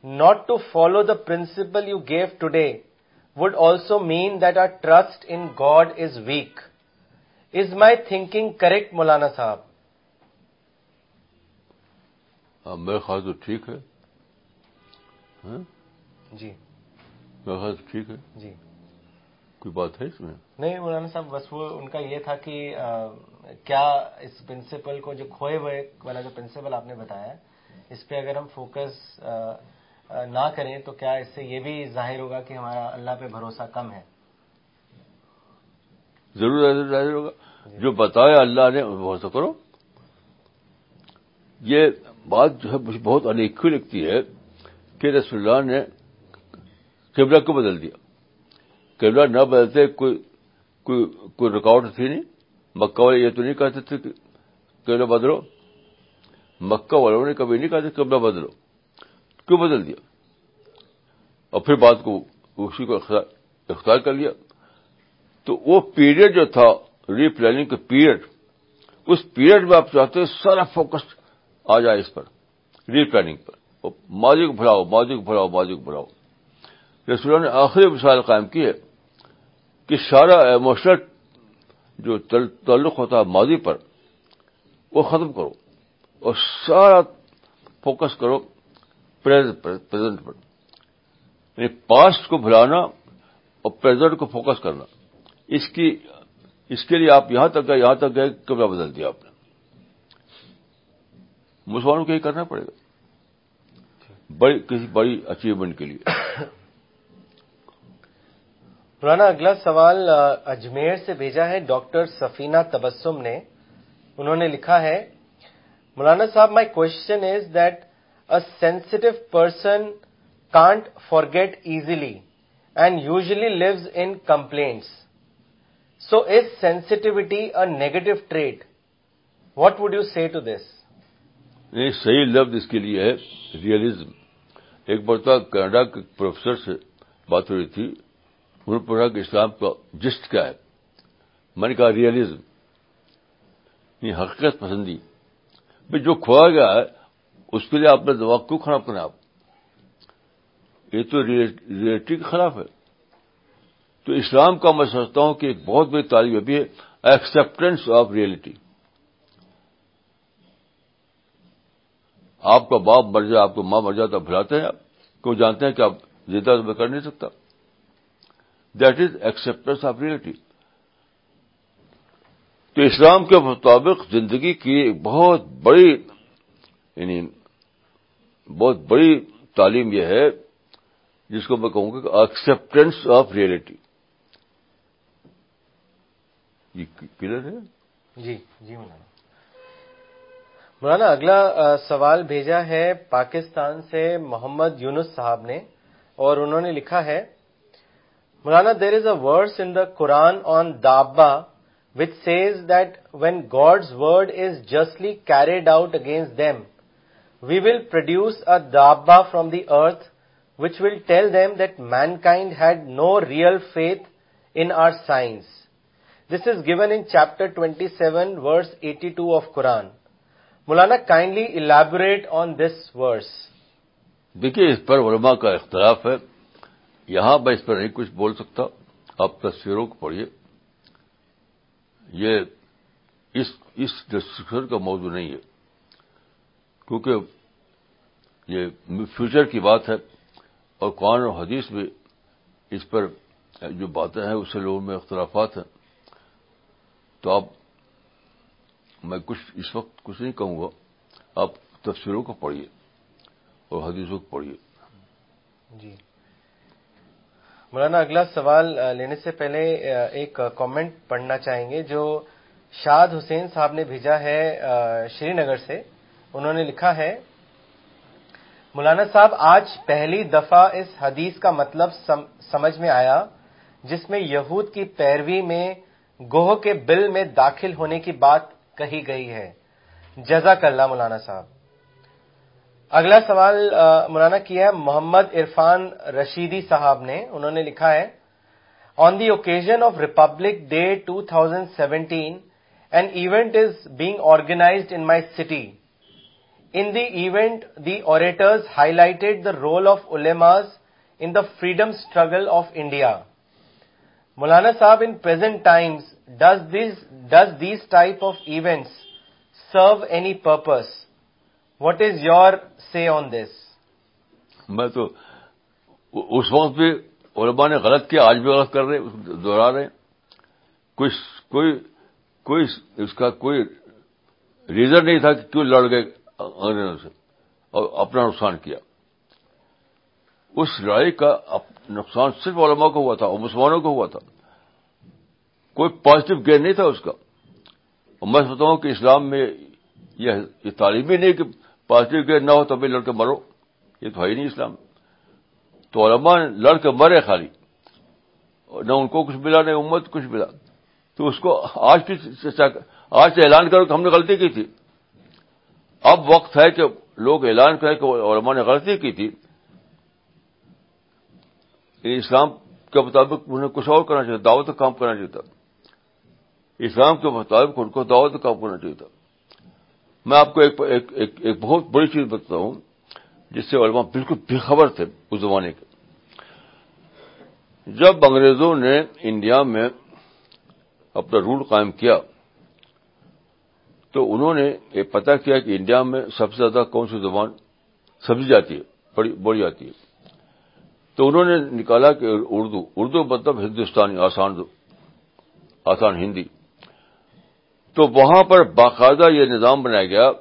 not to follow the principle you gave today would also mean that our trust in God is weak. Is my thinking correct, Maulana Sahab? میرا خیال تو ٹھیک ہے۔ جی۔ میرا خیال تو ٹھیک ہے۔ جی۔ کوئی بات ہے اس میں؟ نہیں مولانا صاحب بس وہ ان کا یہ تھا کہ کیا اس پرنسپل کو جو کھوئے ہوئے والا جو پرنسپل آپ نے بتایا اس پہ اگر ہم فوکس نہ کریں تو کیا اس سے یہ بھی ظاہر ہوگا کہ ہمارا اللہ پہ بھروسہ کم ہے؟ ضرور ظاہر ہوگا۔ جو بتایا اللہ نے بھروسہ کرو۔ یہ بات جو ہے مجھے بہت انیکھی لگتی ہے کہ رسول اللہ نے قبلہ کو بدل دیا۔ قبلہ نہ بدلتے کوئی کوئی کوئی رکاوٹ تھی نہیں۔ مکہ والے یہ تو نہیں کہتے تھے کہ قبلہ بدلو۔ مکہ والوں نے کبھی نہیں کہا تھا قبلہ بدلو۔ کیوں بدل دیا؟ اور پھر بات کو اسی کو اختیار کر لیا۔ تو وہ پیریڈ جو تھا ری پلاننگ کا پیریڈ اس پیریڈ میں آپ چاہتے ہیں سارا فوکس آ جائے اس پر ری پلاننگ پر ماضی کو بھلاؤ، ماضی کو بھلاؤ، ماضی کو بھلاؤ۔ رسول نے آخری مثال قائم کی ہے کہ سارا ایموشنل جو تعلق ہوتا ہے ماضی پر، وہ ختم کرو۔ اور سارا فوکس کرو پریزنٹ پر یعنی پاسٹ کو بھلانا اور پریزنٹ کو فوکس کرنا۔ اس کی، اس کے لیے آپ یہاں تک گئے، یہاں تک گئے کبلا بدل دیا آپ نے؟ مسلمانوں کو یہ کرنا پڑے گا۔ بڑی، کسی بڑی اچیومنٹ کے لیے۔ مولانا، اگلا سوال اجمیر سے بھیجا ہے ڈاکٹر سفینہ تبسم نے۔ انہوں نے لکھا ہے، Maulana Sahab my question is that a sensitive person can't forget easily and usually lives in complaints. So is sensitivity a negative trait? What would you say to this? نہیں صحیح لفظ اس کے لیے ہے ریئلزم ایک مرتبہ کینیڈا کے پروفیسر سے بات ہو رہی تھی، انہوں نے پوچھا کہ اسلام کا جسٹ کیا ہے۔ میں نے کہا ریئلزم یہ یعنی حقیقت پسندی۔ بھائی جو کھویا گیا ہے، اس کے لیے آپ نے دماغ کیوں خراب کریں آپ؟ یہ تو ریئلٹی کے خلاف ہے۔ تو اسلام کا میں سمجھتا ہوں کہ ایک بہت بڑی تعلیم ابھی ہے ایکسپٹینس آف ریئلٹی آپ کا باپ مر جائے، آپ کو ماں مر جائے تو بھلاتے ہیں، آپ کیوں جانتے ہیں کہ آپ زندہ تو میں کر نہیں سکتا؟ That is acceptance of reality تو اسلام کے مطابق زندگی کی بہت بڑی یعنی بہت بڑی تعلیم یہ ہے، جس کو میں کہوں گا ایکسپٹینس آف ریئلٹی یہ کلیئر ہے؟ جی جی مولانا۔ مولانا، اگلا سوال بھیجا ہے پاکستان سے محمد یونس صاحب نے، اور انہوں نے لکھا ہے، Maulana there is a words in the Quran on dabbah which says that when God's word is justly carried out against them we will produce a dabbah from the earth which will tell them that mankind had no real faith in our signs this is given in chapter twenty seven verse eighty two of Quran Maulana kindly elaborate on this verse دیکھیے، اس پر علماء کا اختلاف ہے۔ یہاں میں اس پر نہیں کچھ بول سکتا۔ آپ تصویروں کو پڑھیے۔ یہ اس اس ڈسکشن کا موضوع نہیں ہے۔ کیونکہ یہ فیوچر کی بات ہے۔ اور قرآن اور حدیث میں اس پر جو باتیں ہیں، اس سے لوگوں میں اختلافات ہیں۔ تو آپ میں کچھ اس وقت کچھ نہیں کہوں گا، آپ تفسیروں کو پڑھیے اور حدیثوں کو پڑھیے۔ جی۔ مولانا، اگلا سوال لینے سے پہلے ایک کامنٹ پڑھنا چاہیں گے، جو شاد حسین صاحب نے بھیجا ہے شری نگر سے۔ انہوں نے لکھا ہے، مولانا صاحب، آج پہلی دفعہ اس حدیث کا مطلب سمجھ میں آیا، جس میں یہود کی پیروی میں گوہ کے بل میں داخل ہونے کی بات کہی گئی ہے۔ جزاک اللہ مولانا صاحب۔ اگلا سوال مولانا کیا ہے؟ محمد عرفان رشیدی صاحب نے، انہوں نے لکھا ہے on the occasion of Republic Day two thousand seventeen an event is being organised in my city in the event the orators highlighted the role of ulemas in the freedom struggle of India Maulana Sahab in present times does this does these type of events serve any purpose what is your say on this میں تو اس وقت بھی علماء نے غلط کیا، آج بھی غلط کر رہے دوہرا رہے کوئی کوئی کوئی اس کا کوئی ریزن نہیں تھا کہ کیوں لڑ گئے انگریزوں سے اور اپنا نقصان کیا۔ اس لڑائی کا نقصان صرف علماء کو ہوا تھا اور مسلمانوں کو ہوا تھا۔ کوئی پازیٹو گین نہیں تھا اس کا۔ اور میں سمجھتا ہوں کہ اسلام میں یہ تعلیم ہی نہیں کہ پازیٹو گین نہ ہو تبھی لڑ کے مرو۔ یہ تو ہے ہی نہیں اسلام۔ تو علماء لڑ کے مرے خالی۔ نہ ان کو کچھ ملا، نہ امت کچھ ملا۔ تو اس کو آج کی آج سے اعلان کرو کہ ہم نے غلطی کی تھی۔ اب وقت ہے کہ لوگ اعلان کریں کہ علماء نے غلطی کی تھی۔ یعنی اسلام کے مطابق انہیں کچھ اور کرنا چاہیے دعوت کا کام کرنا چاہیے تھا۔ اسلام کے مطابق ان کو دعوت کا کام کرنا چاہیے تھا۔ میں آپ کو ایک ایک, ایک, ایک بہت بڑی چیز بتاتا ہوں جس سے علماء بالکل بے خبر تھے اس زمانے کے۔ جب انگریزوں نے انڈیا میں اپنا رول قائم کیا تو انہوں نے یہ پتا کیا کہ انڈیا میں سب سے زیادہ کون سی زبان سمجھی جاتی ہے بڑی جاتی ہے۔ تو انہوں نے نکالا کہ اردو اردو مطلب ہندوستانی، آسان آسان ہندی۔ تو وہاں پر باقاعدہ یہ نظام بنایا گیا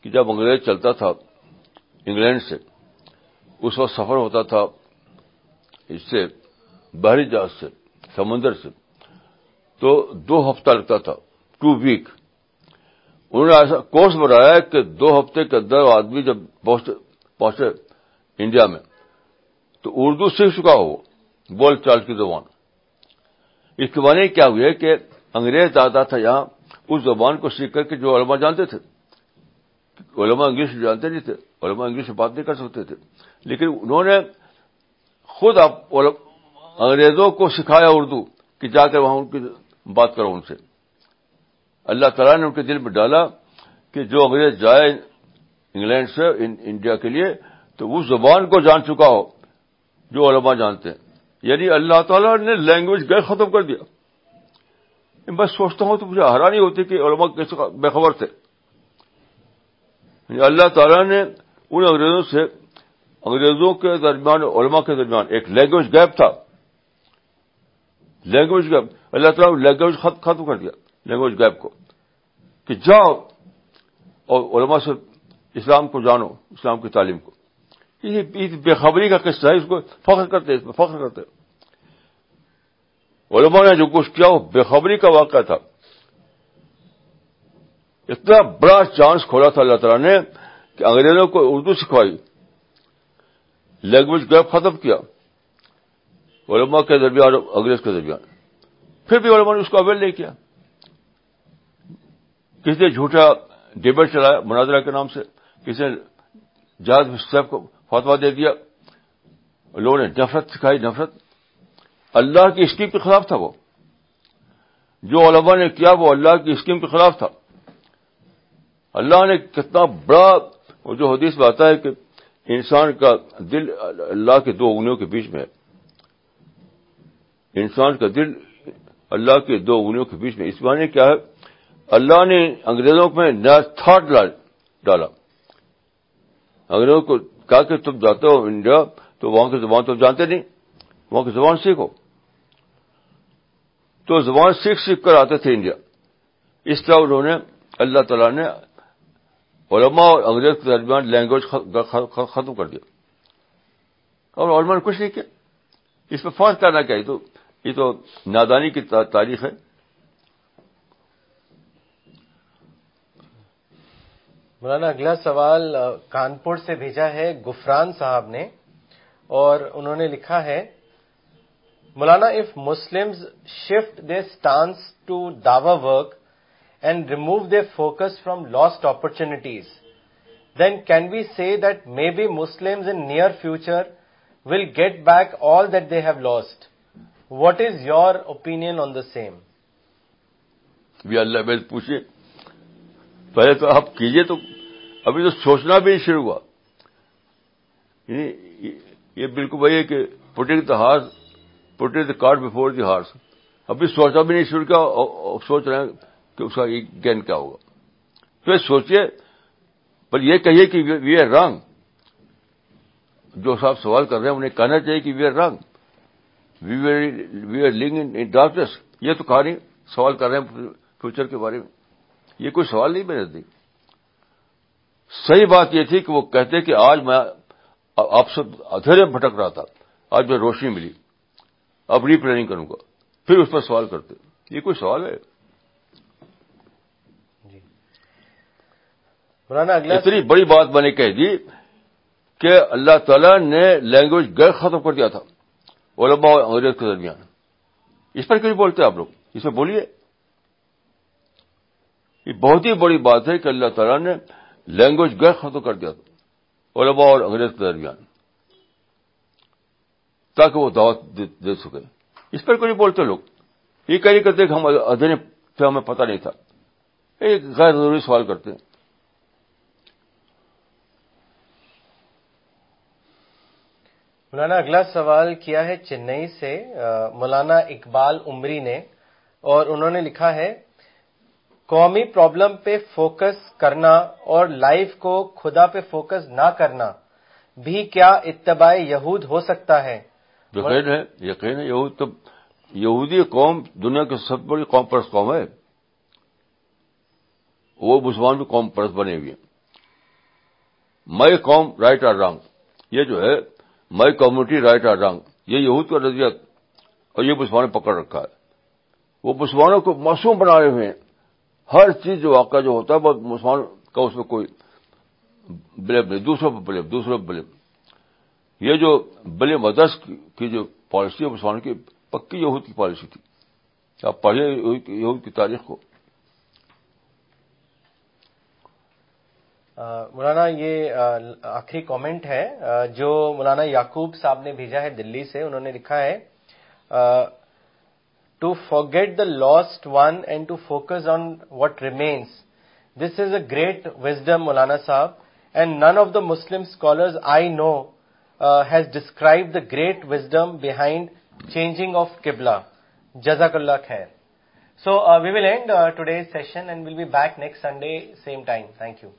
کہ جب انگریز چلتا تھا انگلینڈ سے، اس وقت سفر ہوتا تھا اس سے، بحری جہاز سے، سمندر سے۔ تو دو ہفتہ لگتا تھا، ٹو ویک۔ انہوں نے ایسا کورس بنایا کہ دو ہفتے کے اندر آدمی جب پہنچے انڈیا میں تو اردو سیکھ چکا ہو بول چال کی زبان۔ اس کے معنی کیا ہوئے کہ انگریز آتا تھا یہاں، اس زبان کو سیکھ کر کے جو علماء جانتے تھے، علماء انگلش جانتے نہیں تھے، علماء انگلش میں بات نہیں کر سکتے تھے۔ لیکن انہوں نے خود آپ انگریزوں کو سکھایا اردو کہ جا کر وہاں ان کی بات کرو ان سے۔ اللہ تعالیٰ نے ان کے دل میں ڈالا کہ جو انگریز جائے انگلینڈ سے انڈیا کے لیے، تو اس زبان کو جان چکا ہو۔ جو علماء جانتے ہیں۔ یعنی اللہ تعالیٰ نے لینگویج گئے ختم کر دیا۔ میں سوچتا ہوں تو مجھے حیرانی ہوتی کہ علماء کیسے بے خبر تھے۔ یعنی اللہ تعالیٰ نے ان انگریزوں سے، انگریزوں کے درمیان علماء کے درمیان ایک لینگویج گیپ تھا۔ لینگویج گیپ اللہ تعالیٰ نے لینگویج ختم کر دیا۔ لینگویج گیپ کو۔ کہ جاؤ اور علماء سے اسلام کو جانو، اسلام کی تعلیم کو۔ یہ بے خبری کا قصہ ہے، اس کو فخر کرتے اس میں فخر کرتے علماء نے جو کچھ کیا، وہ بےخبری کا واقعہ تھا۔ اتنا بڑا چانس کھولا تھا اللہ تعالیٰ نے کہ انگریزوں کو اردو سکھوائی۔ لینگویج گیپ ختم کیا۔ علماء کے درمیان انگریز کے درمیان۔ پھر بھی علماء نے اس کو اویل نہیں کیا۔ کسی نے جھوٹا ڈیبیٹ چلایا مناظرہ کے نام سے، کسی نے جہاز صاحب کو فتوا دے دیا، لوگوں نے نفرت سکھائی، نفرت۔ اللہ کی اسکیم کے خلاف تھا وہ۔ جو علماء نے کیا، وہ اللہ کی اسکیم کے خلاف تھا۔ اللہ نے کتنا بڑا جو حدیث میں آتا ہے کہ انسان کا دل اللہ کے دو انگلیوں کے بیچ میں ہے۔ انسان کا دل اللہ کے دو انگلیوں کے بیچ میں اس معنی کیا ہے؟ اللہ نے انگریزوں میں نیا تھاٹ ڈالا۔ انگریزوں کو کہا کہ تم جاتے ہو انڈیا تو وہاں کی زبان تو جانتے نہیں، وہاں کی زبان سیکھو۔ تو زبان سیکھ سیکھ کر آتے تھے انڈیا۔ اس طرح انہوں نے اللہ تعالیٰ نے علماء اور انگریز کے درمیان لینگویج ختم کر دیا۔ اور علماء نے کچھ نہیں کیا۔ اس پہ فرض کرنا چاہیے تو، یہ تو نادانی کی تاریخ ہے۔ مولانا، اگلا سوال کانپور سے بھیجا ہے گفران صاحب نے، اور انہوں نے لکھا ہے، مولانا of Muslim shift the stance to dawah work and remove the focus from lost opportunities then can we see that may be Muslim in near future will get back all that they have lost what is your opinion on the same بھی اللہ پوچھے، پہلے تو آپ کیجیے تو ابھی تو سوچنا بھی نہیں شروع ہوا۔ یعنی یہ بالکل وہی ہے کہ putting the horse putting the cart before the horse ابھی سوچنا بھی نہیں شروع کیا، سوچ رہے ہیں کہ اس کا گین کیا ہوگا۔ پھر سوچئے، پر یہ کہیے کہ وی آر رانگ جو صاحب سوال کر رہے ہیں، انہیں کہنا چاہیے کہ we are wrong we are wrong in doctors یہ تو کہا نہیں سوال کر رہے ہیں فیوچر کے بارے میں۔ یہ کوئی سوال نہیں میرے دی صحیح بات یہ تھی کہ وہ کہتے کہ آج میں آپ سے ادھیرے بھٹک رہا تھا آج میں روشنی ملی۔ اب ری پلاننگ کروں گا۔ پھر اس پر سوال کرتے۔ یہ کوئی سوال ہے؟ جی۔ اگلا اتنی بڑی بات میں نے کہہ دی کہ اللہ تعالیٰ نے لینگویج غیر ختم کر دیا تھا علماء اور انگریز کے درمیان۔ اس پر کیوں بولتے آپ لوگ؟ اس میں بولیے۔ یہ بہت ہی بڑی بات ہے کہ اللہ تعالیٰ نے لینگویج غیر ختم کر دیا تھا۔ علماء اور انگریز کے درمیان۔ تاکہ وہ دعوت دے سکے۔ اس پر کوئی بولتے لوگ۔ یہ کہیں کرتے کہ ہم ادھر سے ہمیں پتہ نہیں تھا۔ ایک غیر ضروری سوال کرتے ہیں۔ مولانا، اگلا سوال کیا ہے چنئی سے؟ مولانا اقبال عمری نے اور انہوں نے لکھا ہے قومی پرابلم پہ فوکس کرنا اور لائف کو خدا پہ فوکس نہ کرنا بھی کیا اتباع یہود ہو سکتا ہے؟ یقین ہے یقین ہے، یہود تو یہودی قوم دنیا کی سب بڑی قوم پرست قوم ہے۔ وہ مسلمان بھی قوم پرست بنے ہوئے میں قوم رائٹ آر رانگ یہ جو ہے my community right or wrong یہ یہود کا نظریہ اور یہ مسلمانوں نے پکڑ رکھا ہے۔ وہ مسلمانوں کو معصوم بنائے ہوئے ہیں۔ ہر چیز جو واقعہ جو ہوتا ہے وہ مسلمان کا اس میں کوئی بلیم نہیں، دوسروں پہ بلیم، دوسروں پہ بلیم۔ یہ جو بلیم ادرس کی جو پالیسی ہے مسلمانوں کی، پکی یہود کی پالیسی تھی۔ آپ پڑھیے یہود کی تاریخ کو۔ مولانا، یہ آخری کامنٹ ہے جو مولانا یعقوب صاحب نے بھیجا ہے دلی سے، انہوں نے لکھا ہے to forget the lost one and to focus on what remains this is a great wisdom مولانا صاحب and none of the Muslim scholars I know has describe the great wisdom behind changing of qibla جزاک اللہ خیر so we will end today session and will be back next Sunday same time thank you